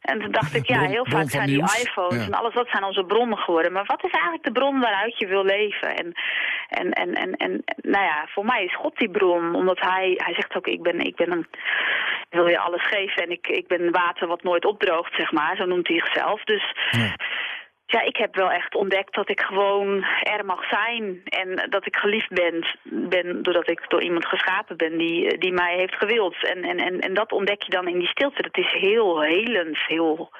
En toen dacht ik, ja, heel vaak zijn die nieuws. iPhones Ja. en alles dat zijn onze bronnen geworden. Maar wat is eigenlijk de bron waaruit je wil leven? En, en, en, en, en nou ja, voor mij is God die bron. Omdat hij, hij zegt ook, ik ben, ik ben een, ik wil je alles geven. En ik, ik ben water wat nooit opdroogt, zeg maar. Zo noemt hij zichzelf. Dus ja, ik heb wel echt ontdekt dat ik gewoon er mag zijn. En dat ik geliefd ben, ben doordat ik door iemand geschapen ben die, die mij heeft gewild. En, en, en, en dat ontdek je dan in die stilte. Dat is heel helend, heel,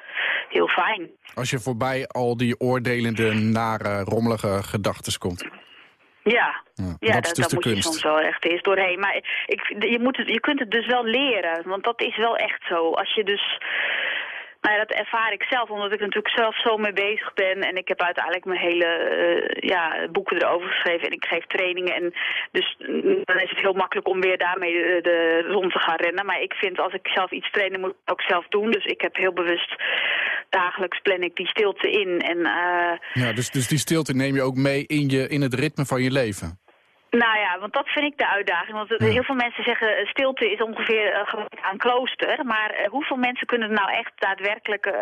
heel fijn. Als je voorbij al die oordelende, nare, rommelige gedachten komt. Ja, Ja, ja dat dus de moet je kunst. soms wel echt eens doorheen. Maar ik, je, moet het, je kunt het dus wel leren, want dat is wel echt zo. Als je dus... Nou ja, dat ervaar ik zelf, omdat ik natuurlijk zelf zo mee bezig ben. En ik heb uiteindelijk mijn hele eh, ja, boeken erover geschreven. En ik geef trainingen. En dus mm, dan is het heel makkelijk om weer daarmee de, de, rond te gaan rennen. Maar ik vind als ik zelf iets trainen, moet ik ook zelf doen. Dus ik heb heel bewust dagelijks plan ik die stilte in. En eh, Ja, dus, dus die stilte neem je ook mee in, je, in het ritme van je leven. Nou ja, want dat vind ik de uitdaging. Want heel veel mensen zeggen eh, stilte is ongeveer eh, gelijk aan klooster. Maar eh, hoeveel mensen kunnen nou echt daadwerkelijk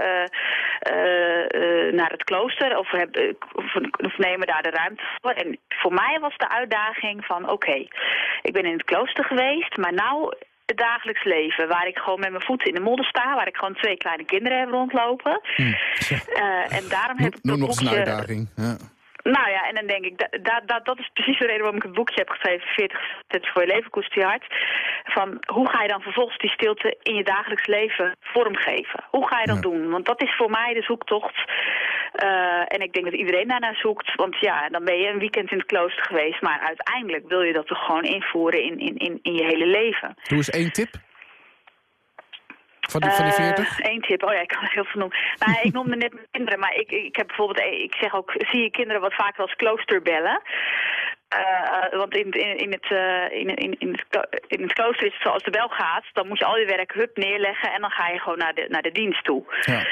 naar het klooster of, hebben, of, of nemen daar de ruimte voor? En voor mij was de uitdaging van oké, ik ben in het klooster geweest, maar nou het dagelijks leven. Waar ik gewoon met mijn voeten in de modder sta, waar ik gewoon twee kleine kinderen heb rondlopen. Eh, en daarom heb ik Noem nog eens een uitdaging. Ja. Nou ja, en dan denk ik, da, da, da- dat is precies de reden waarom ik het boekje heb geschreven, 40 tips voor je leven, koester je hart. Van hoe ga je dan vervolgens die stilte in je dagelijks leven vormgeven? Hoe ga je dat doen? Want dat is voor mij de zoektocht. Eh, en ik denk dat iedereen daarnaar zoekt. Want ja, dan ben je een weekend in het klooster geweest, maar uiteindelijk wil je dat toch gewoon invoeren in, in, in, in je hele leven. Doe eens één tip. Van die, van die 40? Eén tip, oh ja, ik kan er heel veel noemen. Nou, ik noemde net mijn kinderen, maar ik, ik heb bijvoorbeeld, eh, ik zeg ook, zie je kinderen wat vaker als kloosterbellen. Eh, want in, in, in, het, eh, in, in, in, het, in het klooster is het zo, als de bel gaat, dan moet je al je werk hup neerleggen en dan ga je gewoon naar de, naar de dienst toe. Ja.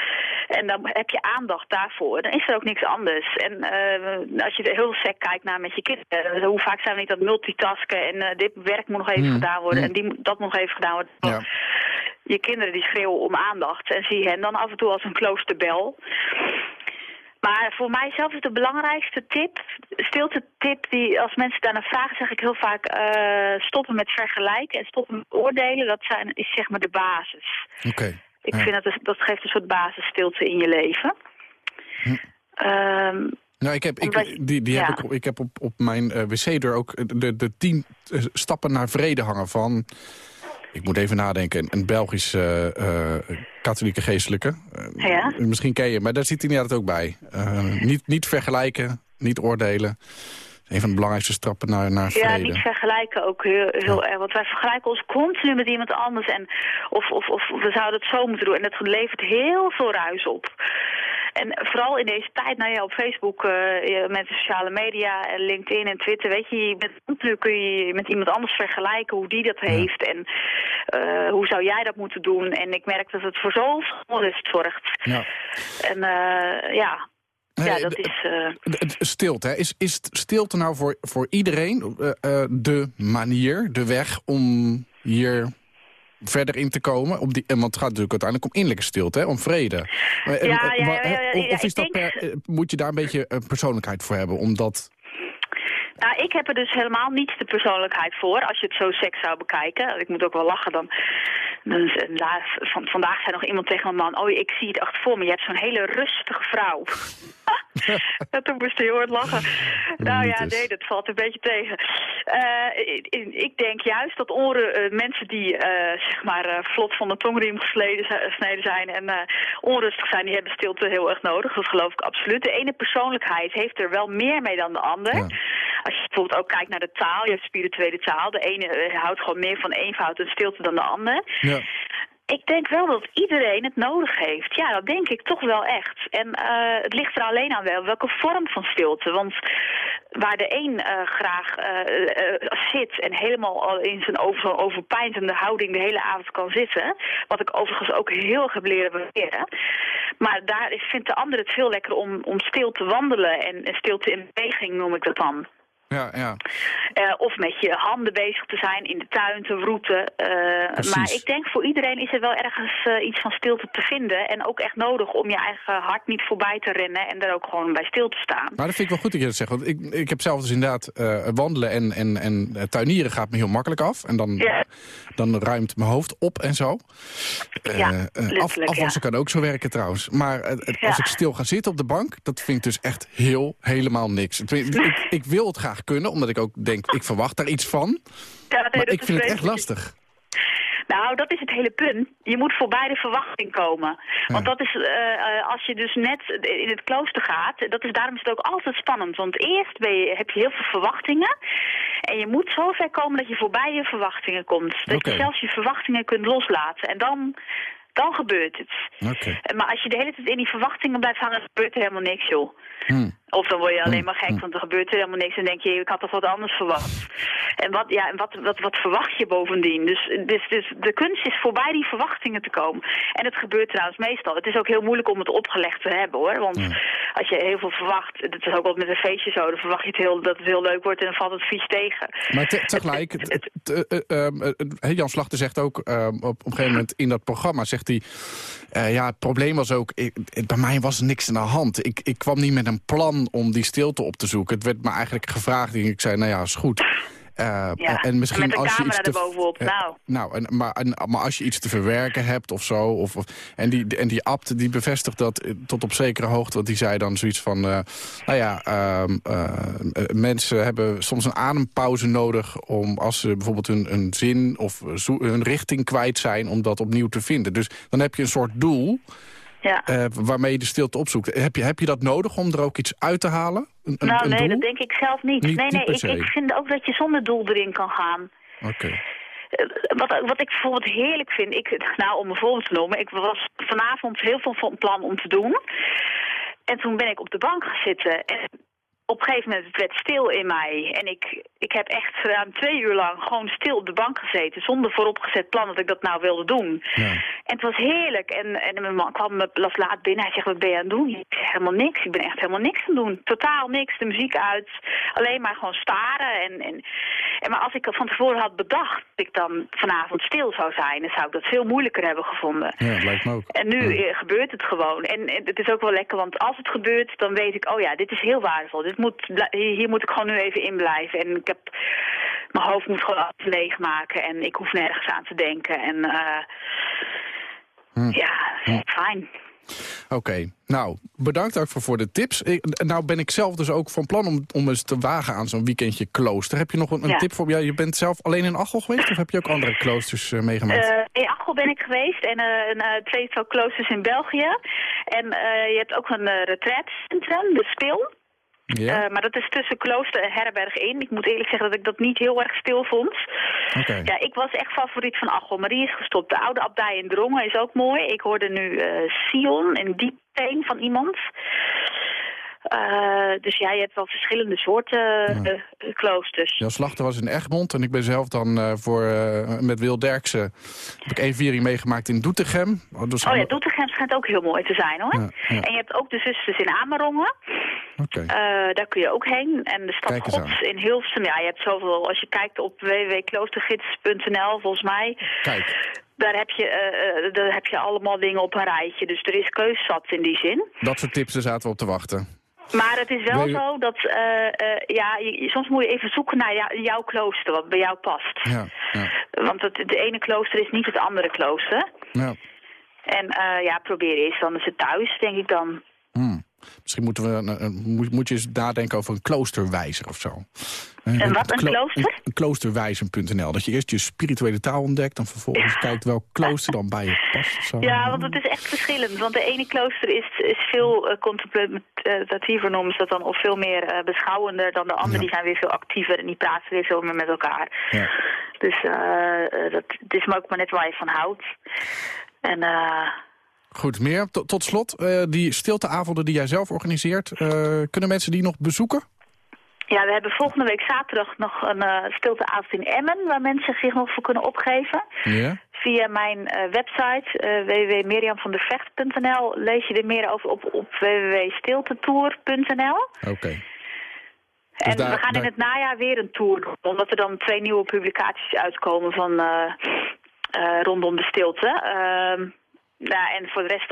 En dan heb je aandacht daarvoor. Dan is er ook niks anders. En eh, als je heel sec kijkt naar met je kinderen, eh, hoe vaak zijn we niet het multitasken en eh, dit werk moet nog even Mm, gedaan worden mm. en die, dat moet nog even gedaan worden. Ja. Je kinderen die schreeuwen om aandacht en zie hen dan af en toe als een kloosterbel. Maar voor mijzelf is de belangrijkste tip, stilte tip, die als mensen daarna vragen, zeg ik heel vaak eh, stoppen met vergelijken en stoppen met oordelen. Dat zijn, is zeg maar de basis. Oké. Ik Ja. vind dat, dat geeft een soort basisstilte in je leven. Ehm, Nou, ik heb, ik, je- die, die heb ik, op- ik heb op, op mijn eh, wc-deur ook de, de tien eh, stappen naar vrede hangen van... Ik moet even nadenken. Een, een Belgisch eh, eh, katholieke geestelijke. Eh, Ja. Misschien ken je, maar daar zit hij inderdaad ook bij. Niet, niet vergelijken, niet oordelen. Een van de belangrijkste stappen naar, naar vrede. Ja, niet vergelijken ook heel, heel erg. Want wij vergelijken ons continu met iemand anders. En of, of, of we zouden het zo moeten doen. En dat levert heel veel ruis op. En vooral in deze tijd, nou ja, op Facebook, eh, met de sociale media, en LinkedIn en Twitter, weet je, je bent- continu kun je met iemand anders vergelijken hoe die dat heeft en eh, hoe zou jij dat moeten doen. En ik merk dat het voor zoveel onrust zorgt. Ja. En eh, ja, ja, dat is... Stilte, hè. Is, is stilte nou voor, voor iedereen de manier, de weg om hier verder in te komen? Om die, want het gaat natuurlijk uiteindelijk om innerlijke stilte, hè, om vrede. En, Ja, ja, of- is dat denk- per, eh, moet je daar een beetje eh, persoonlijkheid voor hebben? Omdat, Nou, ik heb er dus helemaal niet de persoonlijkheid voor, als je het zo seks zou bekijken. Ik moet ook wel lachen dan. van, vandaag zei nog iemand tegen mijn man, oh, ik zie het achter voor me, je hebt zo'n hele rustige vrouw. [LAUGHS] [LAUGHS] En toen moest hij heel hard lachen. Nou ja, nee, dat valt een beetje tegen. Eh, ik- ik denk juist dat oren, eh, mensen die eh, zeg maar vlot van de tongriem gesneden zijn en onrustig zijn, die hebben stilte heel erg nodig. Dat geloof ik absoluut. De ene persoonlijkheid heeft er wel meer mee dan de ander. Als je bijvoorbeeld ook kijkt naar de taal, je hebt spirituele taal. De ene houdt gewoon meer van eenvoud en stilte dan de ander. ja. Ik denk wel dat iedereen het nodig heeft. Ja, dat denk ik toch wel echt. En eh, het ligt er alleen aan wel welke vorm van stilte. Want waar de een eh, graag eh, zit en helemaal al in zijn over, zo'n overpeinzende houding de hele avond kan zitten. Wat ik overigens ook heel erg heb leren waarderen. Maar daar is, vindt de ander het veel lekker om, om stil te wandelen. En, en stilte in beweging noem ik dat dan. Ja, ja. Of met je handen bezig te zijn, in de tuin te roeten. Precies. maar ik denk voor iedereen is er wel ergens eh, iets van stilte te vinden. En ook echt nodig om je eigen hart niet voorbij te rennen en er ook gewoon bij stil te staan. Maar dat vind ik wel goed dat je dat zegt. Want ik, ik heb zelf dus inderdaad eh, wandelen en, en, en eh, tuinieren gaat me heel makkelijk af. En dan, Ja. dan ruimt mijn hoofd op en zo. Ja, af, afwassen ja. kan ook zo werken trouwens. Maar als ik stil ga zitten op de bank, dat vind ik dus echt heel, helemaal niks. Ik, ik wil het graag kunnen, omdat ik ook denk, ik verwacht daar iets van. Ja, nee, Maar ik vind het echt lastig. Nou, dat is het hele punt. Je moet voorbij de verwachting komen. Want dat is, eh, eh, als je dus net in het klooster gaat, dat is, daarom is het ook altijd spannend. Want eerst ben je, heb je heel veel verwachtingen. En je moet zo ver komen dat je voorbij je verwachtingen komt. Dat je zelfs je verwachtingen kunt loslaten. En dan, dan gebeurt het. Maar als je de hele tijd in die verwachtingen blijft hangen, dan gebeurt er helemaal niks, joh. Hmm. Of dan word je alleen maar gek, want er gebeurt er helemaal niks. En denk je, ik had toch wat anders verwacht. En wat, ja, en wat, wat, wat verwacht je bovendien? Dus, dus, dus de kunst is voorbij die verwachtingen te komen. En het gebeurt trouwens meestal. Het is ook heel moeilijk om het opgelegd te hebben, hoor. Want als je heel veel verwacht, dat is ook wel met een feestje zo... dan verwacht je het heel, dat het heel leuk wordt en dan valt het vies tegen. Maar te- tegelijk, t- t- eh, Jan Slachter zegt ook ehm, op, op een gegeven moment in dat programma... zegt hij, eh, ja, het probleem was ook, ik, bij mij was er niks aan de hand. Ik, ik kwam niet met een plan om die stilte op te zoeken. Het werd me eigenlijk gevraagd en ik zei, nou ja, is goed. Eh, Ja, en misschien met als je iets te, erbovenop, nou. nou, en, maar, en, maar als je iets te verwerken hebt of zo... Of, of- en, die, en die abt die bevestigt dat eh, tot op zekere hoogte... want die zei dan zoiets van... eh, nou ja, ehm, eh, eh, mensen hebben soms een adempauze nodig... om als ze bijvoorbeeld hun, hun zin of hun richting kwijt zijn... om dat opnieuw te vinden. Dus dan heb je een soort doel... Ja. eh, waarmee je de stilte opzoekt. Heb je, heb je dat nodig om er ook iets uit te halen? Een, nou, een nee, doel? dat denk ik zelf niet. Niet- nee, nee, ik, ik vind ook dat je zonder doel erin kan gaan. Oké. Eh, Wat, wat ik bijvoorbeeld heerlijk vind, ik, [LAUGHS] nou om een voorbeeld te noemen, ik was vanavond heel veel van plan om te doen. En toen ben ik op de bank gaan zitten en op een gegeven moment werd het stil in mij. En ik, ik heb echt ruim twee uur lang gewoon stil op de bank gezeten, zonder vooropgezet plan dat ik dat nou wilde doen. En het was heerlijk. En, en mijn man kwam me las laat binnen. Hij zegt, wat ben je aan het doen? Ik zeg, helemaal niks. Ik ben echt helemaal niks aan het doen. Totaal niks. De muziek uit. Alleen maar gewoon staren. En, en, en maar als ik van tevoren had bedacht dat ik dan vanavond stil zou zijn... dan zou ik dat veel moeilijker hebben gevonden. Ja, dat lijkt me ook. En nu eh, gebeurt het gewoon. En, en het is ook wel lekker, want als het gebeurt, dan weet ik... oh ja, dit is heel waardevol. Dit moet, hier, moet ik gewoon nu even in blijven. En ik heb... Mijn hoofd moet gewoon alles leegmaken en ik hoef nergens aan te denken. En eh, ja, fijn. Oké, nou, bedankt ook voor, voor de tips. Ik, nou ben ik zelf dus ook van plan om, om eens te wagen aan zo'n weekendje klooster. Heb je nog een, Ja. tip voor? Ja, je bent zelf alleen in Achel geweest of heb je ook andere kloosters eh, meegemaakt? Eh, in Achel ben ik geweest en eh, tweetal kloosters in België. En je hebt ook een uh, retreatcentrum, de Spil. Ja? Eh, maar dat is tussen klooster en herberg in. Ik moet eerlijk zeggen dat ik dat niet heel erg stil vond. Ja, ik was echt favoriet van Achel. Maar die is gestopt. De oude abdij in Drongen is ook mooi. Ik hoorde nu eh, Sion en Diepteen van iemand. Eh, dus ja, je hebt wel verschillende soorten eh, kloosters. Jan Slachter was in Egmond en ik ben zelf dan eh, voor, met Wil Derksen... heb ik één viering meegemaakt in Doetinchem. Oh, dus Oh ja, Doetinchem schijnt ook heel mooi te zijn hoor. Ja, ja. En je hebt ook de zusters in Amerongen. Oké. Eh, daar kun je ook heen. En de stad Gods in Hilversum. Ja, je hebt zoveel. Als je kijkt op www.kloostergids.nl volgens mij. Kijk, Daar heb, je, daar heb je allemaal dingen op een rijtje. Dus er is keus zat in die zin. dat soort tips, daar zaten we op te wachten. Maar het is wel je- zo dat, eh, eh, ja, je- soms moet je even zoeken naar jou- jouw klooster, wat bij jou past. Ja, ja, Want het, de ene klooster is niet het andere klooster. ja. En eh, ja, probeer eerst dan eens het thuis, denk ik dan. Misschien moeten we, eh, eh, moet, moet je eens nadenken over een kloosterwijzer of zo. Eh, En wat, een klo- klooster? Een kloosterwijzer.nl. Dat je eerst je spirituele taal ontdekt... en vervolgens kijkt welk klooster dan bij je past. Zo. Ja, want het is echt verschillend. Want de ene klooster is, is veel eh, contemplatiever, noemen ze dat dan, of veel meer eh, beschouwender dan de andere. Ja. Die zijn weer veel actiever en die praten weer veel meer met elkaar. Ja. Dus eh, eh, dat, het is maar ook maar net waar je van houdt. En eh, Goed, meer. Tot, tot slot, eh, die stilteavonden die jij zelf organiseert... eh, kunnen mensen die nog bezoeken? ja, we hebben volgende week zaterdag nog een eh, stilteavond in Emmen, waar mensen zich nog voor kunnen opgeven. Via mijn website www.miriamvandervecht.nl lees je er meer over op, op www.stiltetour.nl. Oké. En daar- we gaan daar- in het najaar weer een tour doen, omdat er dan twee nieuwe publicaties uitkomen van rondom de stilte. Ehm nou, en voor de rest,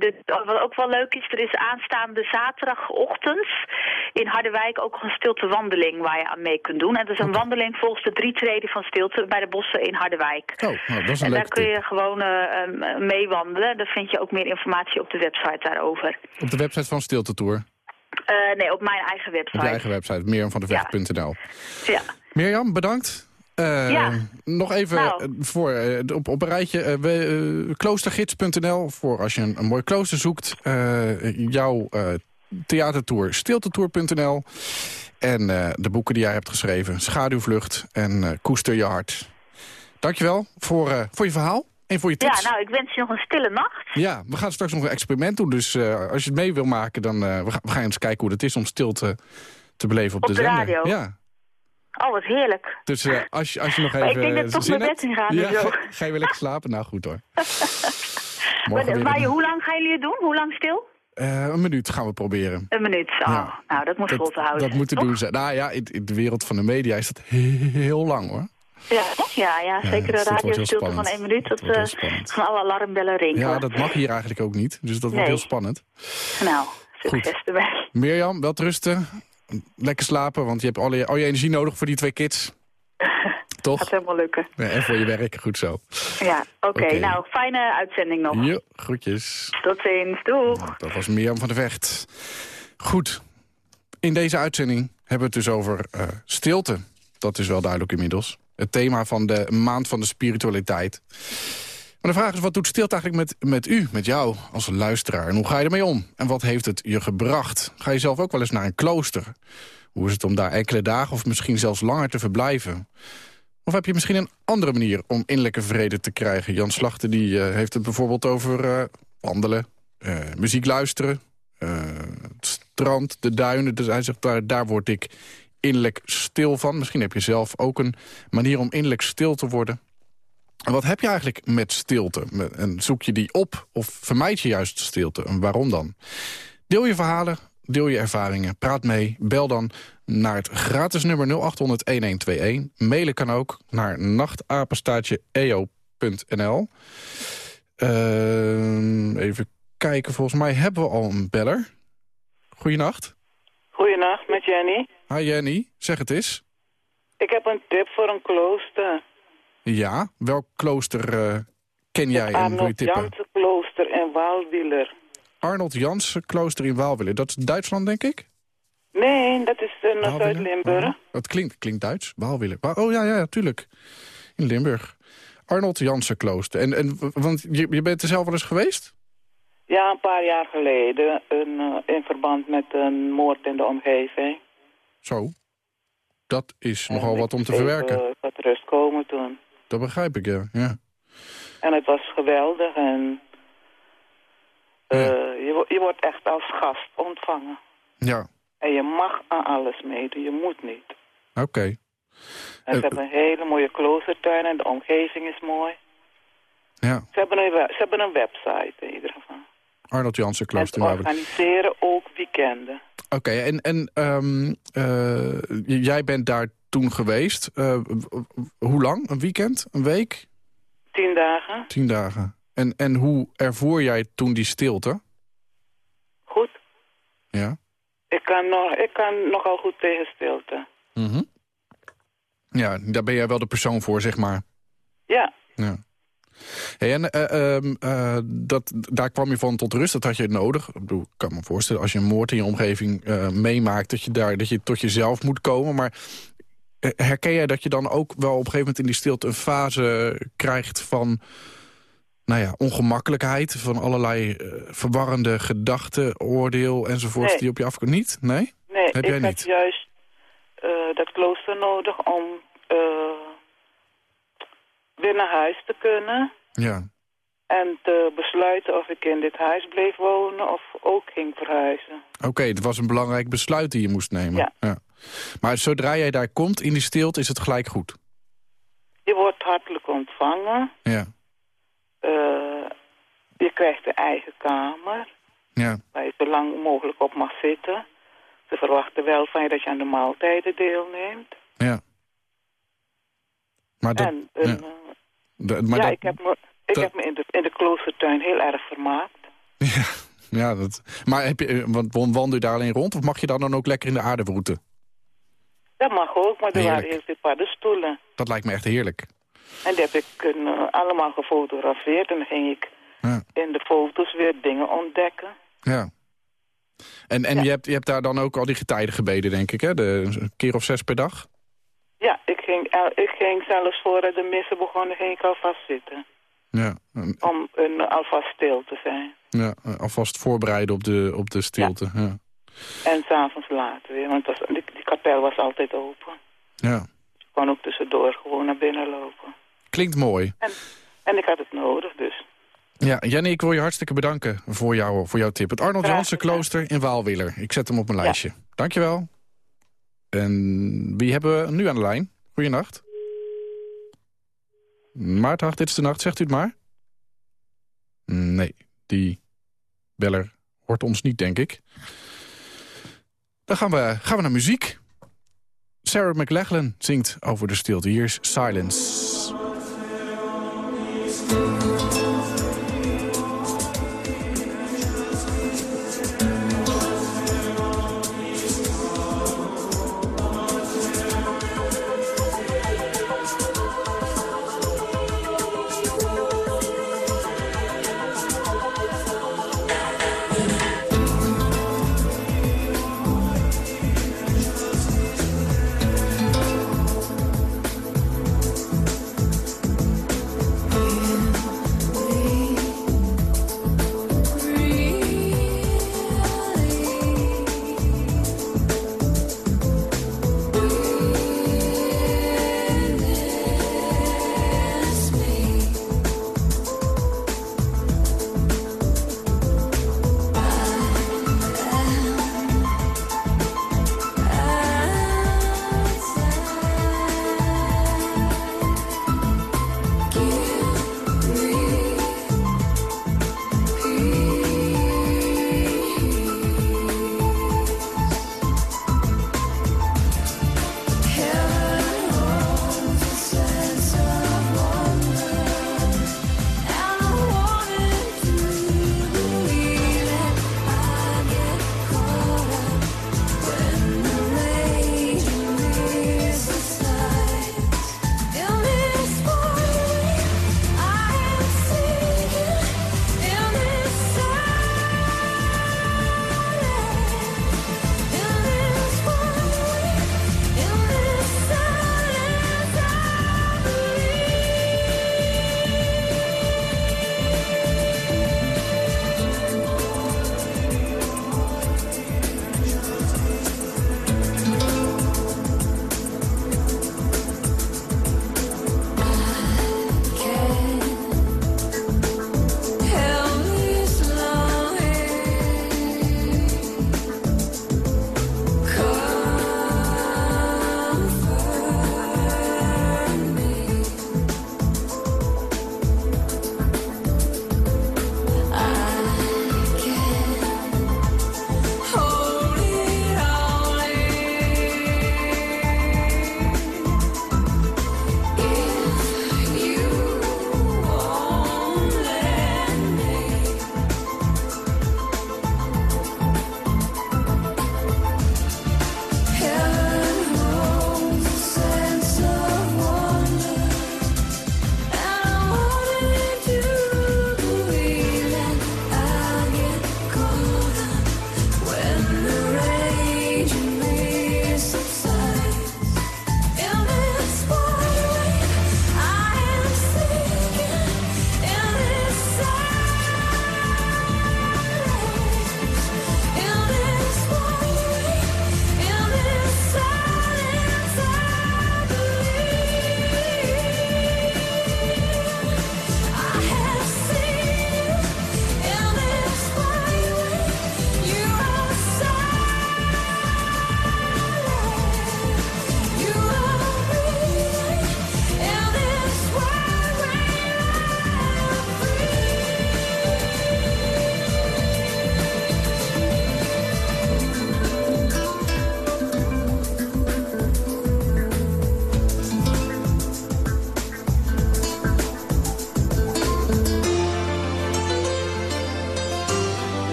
de, wat ook wel leuk is, er is aanstaande zaterdagochtend in Harderwijk ook een stiltewandeling waar je aan mee kunt doen. En dat is een wandeling volgens de drie treden van stilte bij de bossen in Harderwijk. Oh, nou, dat is een en daar kun tip. je gewoon eh, eh, meewandelen. Daar vind je ook meer informatie op de website daarover. Op de website van Stilte Tour. Eh, nee, op mijn eigen website. Op je eigen website, mirjamvandevecht.nl. Ja. Mirjam, bedankt. Eh, Ja. Nog even Nou. eh, voor, eh, op, op een rijtje, kloostergids.nl... voor als je een, een mooi klooster zoekt. jouw theatertour, stiltetour.nl. En de boeken die jij hebt geschreven, Schaduwvlucht en Koester je hart. Dankjewel voor, voor je verhaal en voor je tips. Ja, nou, ik wens je nog een stille nacht. Ja, we gaan straks nog een experiment doen. Dus als je het mee wil maken, dan we, gaan, we gaan eens kijken hoe het is om stilte te beleven op, Op de, de zender. radio? Ja. Oh, wat heerlijk. Dus eh, als, je, als je nog even ik denk dat ik toch naar bed hebt, in ga ja, en zo. ga, ga je weer lekker slapen? Nou, goed hoor. [LAUGHS] Maar, maar hoe lang gaan jullie het doen? Hoe lang stil? Eh, een minuut gaan we proberen. Een minuut. Oh, Ja. nou, dat moet vol te houden. Dat moet te toch? doen zijn. Nou ja, in, in de wereld van de media is dat heel lang hoor. Ja, ja, ja, zeker de dus dat heel radiostilte van één minuut. Dat, wordt heel eh, gaan alle alarmbellen rinkelen. Ja, dat mag hier eigenlijk ook niet. Dus dat wordt heel spannend. Nou, succes erbij. Mirjam, wel rusten. Lekker slapen, want je hebt al je, al je energie nodig voor die twee kids. [LAUGHS] Toch? Gaat helemaal lukken. Ja, en voor je werk, goed zo. Ja, oké. Nou, fijne uitzending nog. Jo, groetjes. Tot ziens. Doeg. Dat was Mirjam van der Vecht. Goed, in deze uitzending hebben we het dus over eh, stilte. Dat is wel duidelijk inmiddels. Het thema van de maand van de spiritualiteit. Maar de vraag is, wat doet stilte eigenlijk met, met u, met jou als luisteraar? En hoe ga je ermee om? En wat heeft het je gebracht? Ga je zelf ook wel eens naar een klooster? Hoe is het om daar enkele dagen of misschien zelfs langer te verblijven? Of heb je misschien een andere manier om innerlijke vrede te krijgen? Jan Slachter die, eh, heeft het bijvoorbeeld over eh, wandelen, eh, muziek luisteren... het strand, de duinen. Dus hij zegt, daar, daar word ik innerlijk stil van. Misschien heb je zelf ook een manier om innerlijk stil te worden. Wat heb je eigenlijk met stilte? En zoek je die op of vermijd je juist stilte? En waarom dan? Deel je verhalen, deel je ervaringen, praat mee. Bel dan naar het gratis nummer 0800-1121. Mailen kan ook naar nachtapenstaatje.eo.nl. Ehm, even kijken, volgens mij hebben we al een beller. Goedenacht. Goedenacht, met Jenny. Hi Jenny, zeg het eens. Ik heb een tip voor een klooster. Ja, welk klooster eh, ken jij en wil je Arnold tippen? Jansen klooster in Waalwieler. Arnold Jansen klooster in Waalwiller. Dat is Duitsland, denk ik? Nee, dat is in Waalwiller? Zuid-Limburg. Dat klinkt, klinkt Duits. Waalwiller. Wa- Oh ja, ja, ja, tuurlijk. In Limburg. Arnold Jansen klooster. En, en, want je, je bent er zelf wel eens geweest? Ja, een paar jaar geleden. Een, eh, in verband met een moord in de omgeving. Zo. Dat is En nogal ik wat om te verwerken. even wat rust komen toen. Dat begrijp ik, ja. ja. En het was geweldig en... eh, je, je wordt echt als gast ontvangen. Ja, En je mag aan alles meedoen, je moet niet. oké. En ze Eh, hebben een hele mooie kloostertuin en de omgeving is mooi. Ja, Ze hebben een, ze hebben een website in ieder geval. Arnold Jansen En ze Klooster. organiseren ook weekenden. Oké, en, en ehm, eh, jij bent daar toen geweest. Eh, hoe lang? Een weekend? Een week? Tien dagen. Tien dagen. En, en hoe ervoer jij toen die stilte? Goed. Ja. Ik kan, nog, ik kan nogal goed tegen stilte. Mhm. Ja, daar ben jij wel de persoon voor, zeg maar. Ja, Ja. Hey, en eh, ehm, eh, dat, daar kwam je van tot rust, dat had je nodig. Ik, bedoel, ik kan me voorstellen, als je een moord in je omgeving eh, meemaakt... Dat je, daar, dat je tot jezelf moet komen. Maar herken jij dat je dan ook wel op een gegeven moment in die stilte... een fase krijgt van nou ja, ongemakkelijkheid... van allerlei eh, verwarrende gedachten, oordeel enzovoort... Nee. die op je afkomen? Niet? Nee? nee, Heb ik jij heb niet? juist eh, dat klooster nodig om eh, weer naar huis te kunnen. Ja. En te besluiten of ik in dit huis bleef wonen of ook ging verhuizen. Oké, het was een belangrijk besluit die je moest nemen. Ja. Maar zodra jij daar komt in die stilte, is het gelijk goed. Je wordt hartelijk ontvangen. Ja, Eh, je krijgt een eigen kamer ja, waar je zo lang mogelijk op mag zitten. Ze verwachten wel van je dat je aan de maaltijden deelneemt. ja. Maar dat, en ja. eh, de- maar ja, dat, ik heb me, ik dat- heb me in de, in de kloostertuin heel erg vermaakt. ja, [LAUGHS] dat, maar heb je, eh, want wandel je daar alleen rond of mag je dan dan ook lekker in de aarde wroeten? Dat mag ook, maar er Heerlijk. waren heel veel paddenstoelen. Dat lijkt me echt heerlijk. En die heb ik eh, allemaal gefotografeerd. En dan ging ik Ja. in de foto's weer dingen ontdekken. Ja. En, en je, hebt, je hebt daar dan ook al die getijden gebeden, denk ik, hè? De, een keer of zes per dag? Ja, ik ging, ik ging zelfs voordat de missen begonnen, ging ik alvast zitten. Ja, Om een, alvast stil te zijn. ja alvast voorbereiden op de, op de stilte. Ja. En s'avonds later weer, want die, die kapel was altijd open. ja. Je kon ook tussendoor gewoon naar binnen lopen. Klinkt mooi. En, en ik had het nodig, dus. Ja, Jenny, ik wil je hartstikke bedanken voor, jou, voor jouw tip. Het Arnold Jansen Klooster in Waalwiller. Ik zet hem op mijn lijstje. Dankjewel. En wie hebben we nu aan de lijn? Goeienacht. Maarten, dit is de nacht. Zegt u het maar? Nee, die beller hoort ons niet, denk ik. Dan gaan we, gaan we naar muziek. Sarah McLachlan zingt over de stilte. Hier Silence.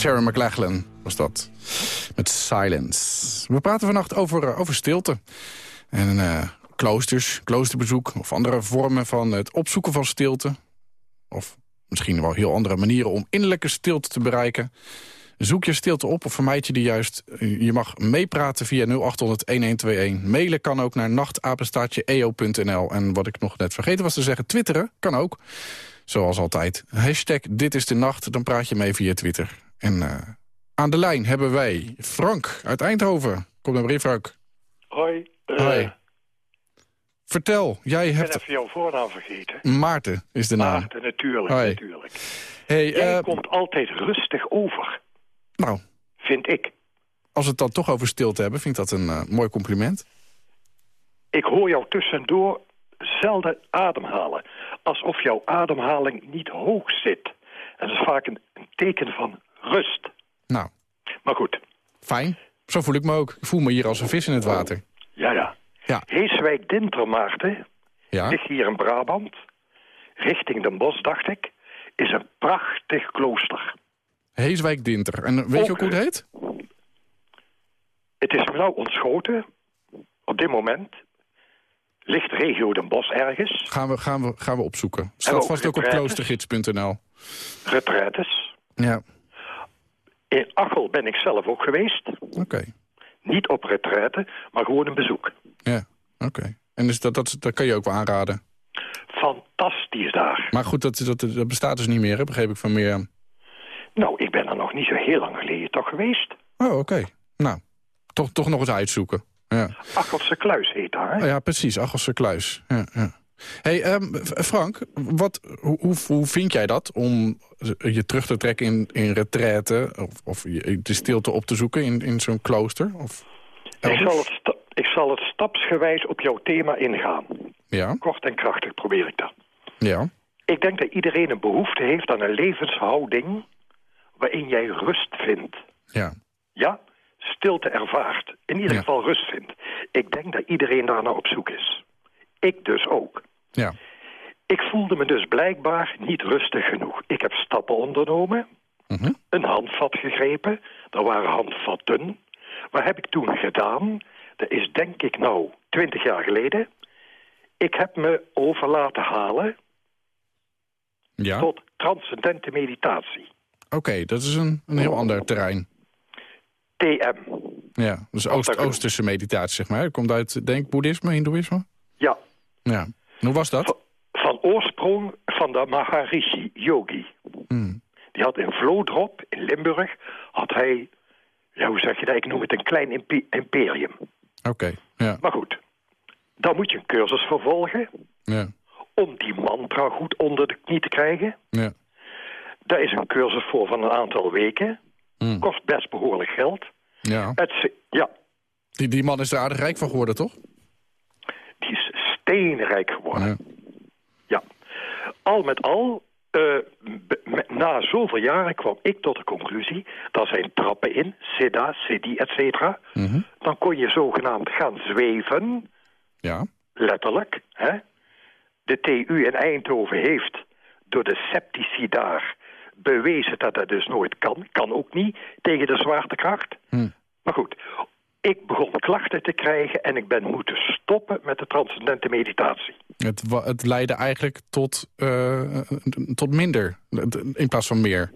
Sarah McLachlan was dat. Met Silence. We praten vannacht over, eh, over stilte. En eh, kloosters, kloosterbezoek of andere vormen van het opzoeken van stilte. Of misschien wel heel andere manieren om innerlijke stilte te bereiken. Zoek je stilte op of vermijd je die juist? Je mag meepraten via 0800-1121. Mailen kan ook naar nachtapenstaatje.eo.nl. En wat ik nog net vergeten was te zeggen, twitteren kan ook. Zoals altijd. Hashtag dit is de nacht, dan praat je mee via Twitter. En eh, aan de lijn hebben wij Frank uit Eindhoven. Kom naar brief, Frank. Hoi. eh, Hoi. Vertel, jij Ik ben hebt... even jouw voornaam vergeten. Maarten is de naam. Maarten, natuurlijk, Hoi. natuurlijk. Hey, Jij eh, komt altijd rustig over, nou, vind ik. als we het dan toch over stilte hebben, vind ik dat een mooi compliment. Ik hoor jou tussendoor zelden ademhalen. Alsof jouw ademhaling niet hoog zit. En dat is vaak een, een teken van rust. Nou, Maar goed, fijn. Zo voel ik me ook. Ik voel me hier als een vis in het water. ja, ja. Ja. Heeswijk Dintermaarten Ja? ligt hier in Brabant. Richting Den Bosch, dacht ik. Is een prachtig klooster. Heeswijk Dinter. En weet je ook hoe het heet? Het is me nou ontschoten. Op dit moment ligt regio Den Bosch ergens. Gaan we, gaan we, gaan we opzoeken. Staat vast ook op kloostergids.nl. Retraites. Ja, In Achel ben ik zelf ook geweest. oké. Niet op retraite, maar gewoon een bezoek. Ja, oké. En dus dat, dat, dat kan je ook wel aanraden. Fantastisch daar. Maar goed, dat, dat, dat bestaat dus niet meer, hè? begreep ik van meer. Nou, ik ben er nog niet zo heel lang geleden toch geweest. Oh, oké. Nou, toch, toch nog eens uitzoeken. Ja, Achelse Kluis heet daar. hè? oh, ja precies. Achelse Kluis. Ja, ja. Hey, ehm, Frank, wat, hoe, hoe, vind jij dat om je terug te trekken in, in retraite... of, of je- de stilte op te zoeken in, in zo'n klooster? Of Ik zal, het ik zal het stapsgewijs op jouw thema ingaan. Ja, Kort en krachtig probeer ik dat. ja, Ik denk dat iedereen een behoefte heeft aan een levenshouding... waarin jij rust vindt. ja. Ja, stilte ervaart. In ieder Ja. geval rust vindt. Ik denk dat iedereen daar naar op zoek is. Ik dus ook. ja. Ik voelde me dus blijkbaar niet rustig genoeg. Ik heb stappen ondernomen, Mhm. een handvat gegrepen. Er waren handvatten. Wat heb ik toen gedaan? Dat is denk ik nou twintig jaar geleden. Ik heb me over laten halen ja. tot transcendente meditatie. Oké, dat is een, een heel ander terrein. TM. Ja, dus Oost, Oosterse meditatie, zeg maar. Dat komt uit, denk ik, boeddhisme, hindoeïsme? Ja, Ja. Hoe was dat? van oorsprong van de Maharishi Yogi. Hmm. Die had in Vlodrop, in Limburg, had hij, ja, hoe zeg je dat, ik noem het een klein impe- imperium. Oké, ja, Maar goed, dan moet je een cursus vervolgen ja, om die mantra goed onder de knie te krijgen. ja. Daar is een cursus voor van een aantal weken. Hmm. Kost best behoorlijk geld. ja. Het, ja, Die, die man is er aardig rijk van geworden, toch? Steenrijk geworden. Ja. Ja. Al met al, eh, na zoveel jaren kwam ik tot de conclusie... daar zijn trappen in, Siddha, Siddhi, et cetera. Mhm. Dan kon je zogenaamd gaan zweven, Ja, letterlijk. Hè? De TU in Eindhoven heeft door de sceptici daar bewezen dat dat dus nooit kan. Kan ook niet tegen de zwaartekracht. Hm. Maar goed, ik begon klachten te krijgen en ik ben moeten stoppen met de transcendente meditatie. het, het leidde eigenlijk tot, eh, tot minder, in plaats van meer.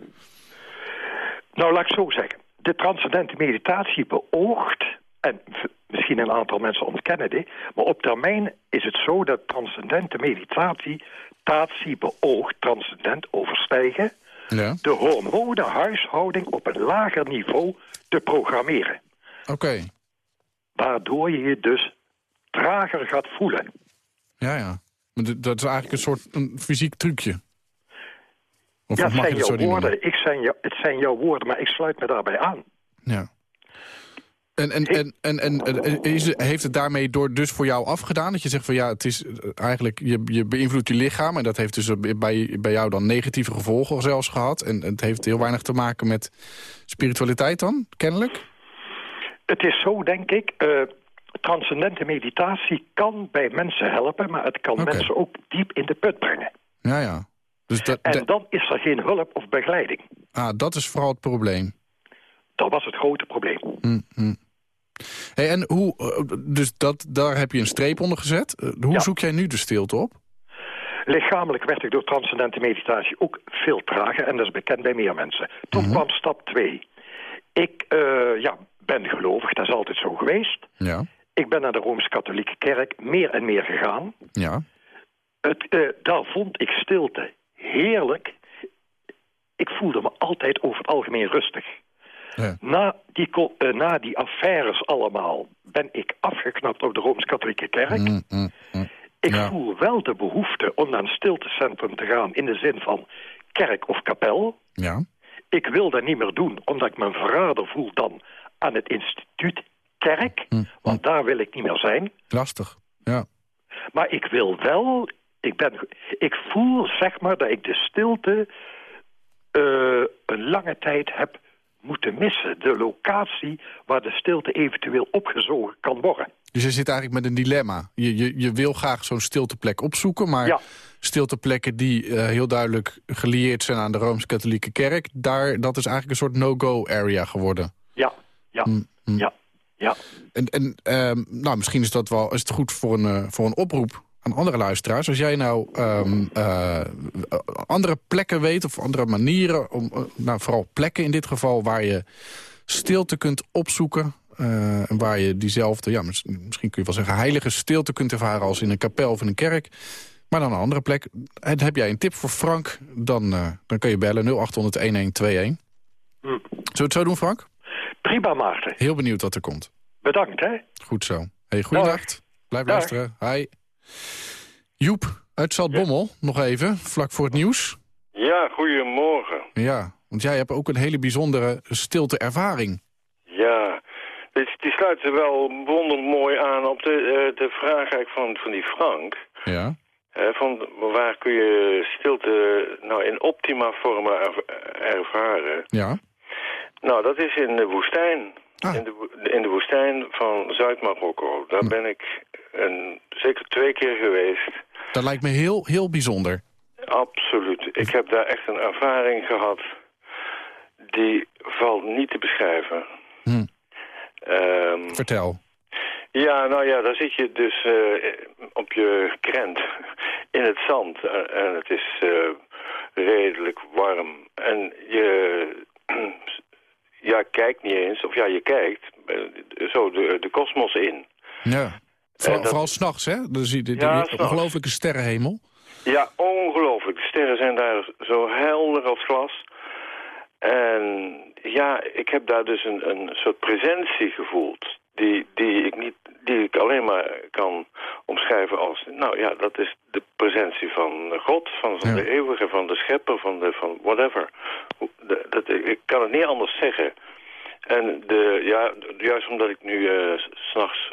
Nou, laat ik zo zeggen. De transcendente meditatie beoogt, en misschien een aantal mensen ontkennen dit, maar op termijn is het zo dat transcendente meditatie, tatie beoogt transcendent overstijgen, Ja, de hormonenhuishouding op een lager niveau te programmeren. Oké. Waardoor je je dus trager gaat voelen. Ja, ja. Dat is eigenlijk een soort een fysiek trucje. Of ja, het zijn jouw woorden. Ik zijn jou, het zijn jouw woorden, maar ik sluit me daarbij aan. Ja. En, en, en, en, en, is, heeft het daarmee door dus voor jou afgedaan? Dat je zegt van ja, het is eh, eigenlijk, je, je beïnvloedt je lichaam. En dat heeft dus bij, bij jou dan negatieve gevolgen zelfs gehad. En het heeft heel weinig te maken met spiritualiteit dan, kennelijk? Het is zo, denk ik, eh, transcendente meditatie kan bij mensen helpen... maar het kan mensen ook diep in de put brengen. Ja, ja. Dus dat, En dan is er geen hulp of begeleiding. ah, dat is vooral het probleem. Dat was het grote probleem. Hm, hm. Hey, en hoe, eh, dus dat, daar heb je een streep onder gezet. Eh, hoe Ja. zoek jij nu de stilte op? Lichamelijk werd ik door transcendente meditatie ook veel trager. En dat is bekend bij meer mensen. Toen kwam stap 2. Ik ja, ben gelovig, dat is altijd zo geweest. Ja. Ik ben naar de Rooms-Katholieke Kerk meer en meer gegaan. Ja. Het, eh, daar vond ik stilte heerlijk. Ik voelde me altijd over het algemeen rustig. Ja. Na, die, eh, na die affaires allemaal ben ik afgeknapt op de Rooms-Katholieke Kerk. Hm, hm, hm. Ik Ja. voel wel de behoefte om naar een stiltecentrum te gaan... in de zin van kerk of kapel. Ja. Ik wil dat niet meer doen, omdat ik me verrader voel dan aan het instituut kerk. Hm, Want daar wil ik niet meer zijn. Lastig. Ja. Maar ik wil wel... Ik, ben, ik voel, zeg maar, dat ik de stilte eh, een lange tijd heb moeten missen. De locatie waar de stilte eventueel opgezogen kan worden. Dus je zit eigenlijk met een dilemma. Je, je, je wil graag zo'n stilteplek opzoeken, maar Ja. stilteplekken die eh, heel duidelijk gelieerd zijn aan de Rooms-Katholieke Kerk, daar, dat is eigenlijk een soort no-go area geworden. Ja, ja, Hm, hm. ja, ja. En, en ehm, nou, misschien is dat wel is het goed voor een, eh, voor een oproep aan andere luisteraars. Als jij nou ehm, eh, andere plekken weet of andere manieren... Om, eh, nou, vooral plekken in dit geval waar je stilte kunt opzoeken... en waar je diezelfde, ja, mis- misschien kun je wel zeggen... heilige stilte kunt ervaren als in een kapel of in een kerk... Maar dan een andere plek. En heb jij een tip voor Frank, dan, dan kun je bellen 0800-1121. Zullen we het zo doen, Frank? Prima, Maarten. Heel benieuwd wat er komt. Bedankt, hè. Goed zo. Hey, goeienacht. Blijf Dag. luisteren. Hi. Joep uit Zaltbommel, nog even, vlak voor het nieuws. Ja, goedemorgen. Ja, want jij hebt ook een hele bijzondere stilte ervaring. Ja, dit, die sluit er wel wonderlijk mooi aan op de, eh, de vraag eigenlijk van, van die Frank. Ja. Eh, van waar kun je stilte nou in optima forma erv- ervaren? Ja. Nou, dat is in de woestijn. Ah. In, de, in de woestijn van Zuid-Marokko. Daar ben ik een, zeker twee keer geweest. Dat lijkt me heel, heel bijzonder. Absoluut. Ik heb daar echt een ervaring gehad die valt niet te beschrijven. Hm. Ehm, Vertel. ja, nou ja, daar zit je dus eh, op je krent in het zand. Eh, en het is eh, redelijk warm. En je ja, kijkt niet eens, of ja, je kijkt eh, zo de de kosmos in. Ja. Vooral, dat- vooral s'nachts, hè? Dan zie je Ja, ongelooflijke sterrenhemel. Ja, ongelooflijk. De sterren zijn daar zo helder als glas. En ja, ik heb daar dus een, een soort presentie gevoeld. Die, die, ik niet, die ik alleen maar kan omschrijven als... Nou ja, dat is de presentie van God, van, van Ja. de eeuwige, van de schepper, van, de, van whatever. De- dat, ik kan het niet anders zeggen. En de, ja, juist omdat ik nu eh, s s'nachts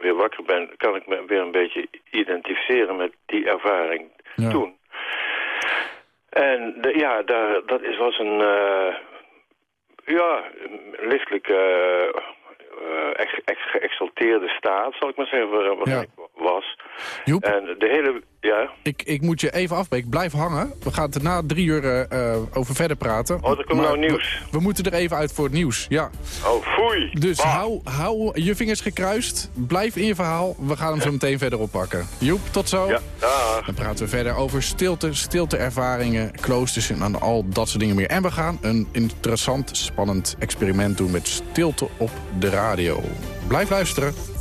weer wakker ben... kan ik me weer een beetje identificeren met die ervaring Ja. toen. En de, ja, daar, dat is, was een eh, ja, lichtelijk eh, ex, ex, geëxalteerde staat, zal ik maar zeggen, waar- waar Ja. ik was. Joep? En de hele, ja, Ik, ik moet je even afbreken. Blijf hangen. We gaan het er na drie uur eh, eh, over verder praten. Oh, er komt nou nieuws. We, we moeten er even uit voor het nieuws, ja. oh foei. Dus Bah. hou, hou je vingers gekruist. Blijf in je verhaal. We gaan hem zo meteen verder oppakken. Joep, tot zo. Ja, dag. Dan praten we verder over stilte, stilteervaringen, kloosters en al dat soort dingen meer. En we gaan een interessant, spannend experiment doen met stilte op de radio. Blijf luisteren.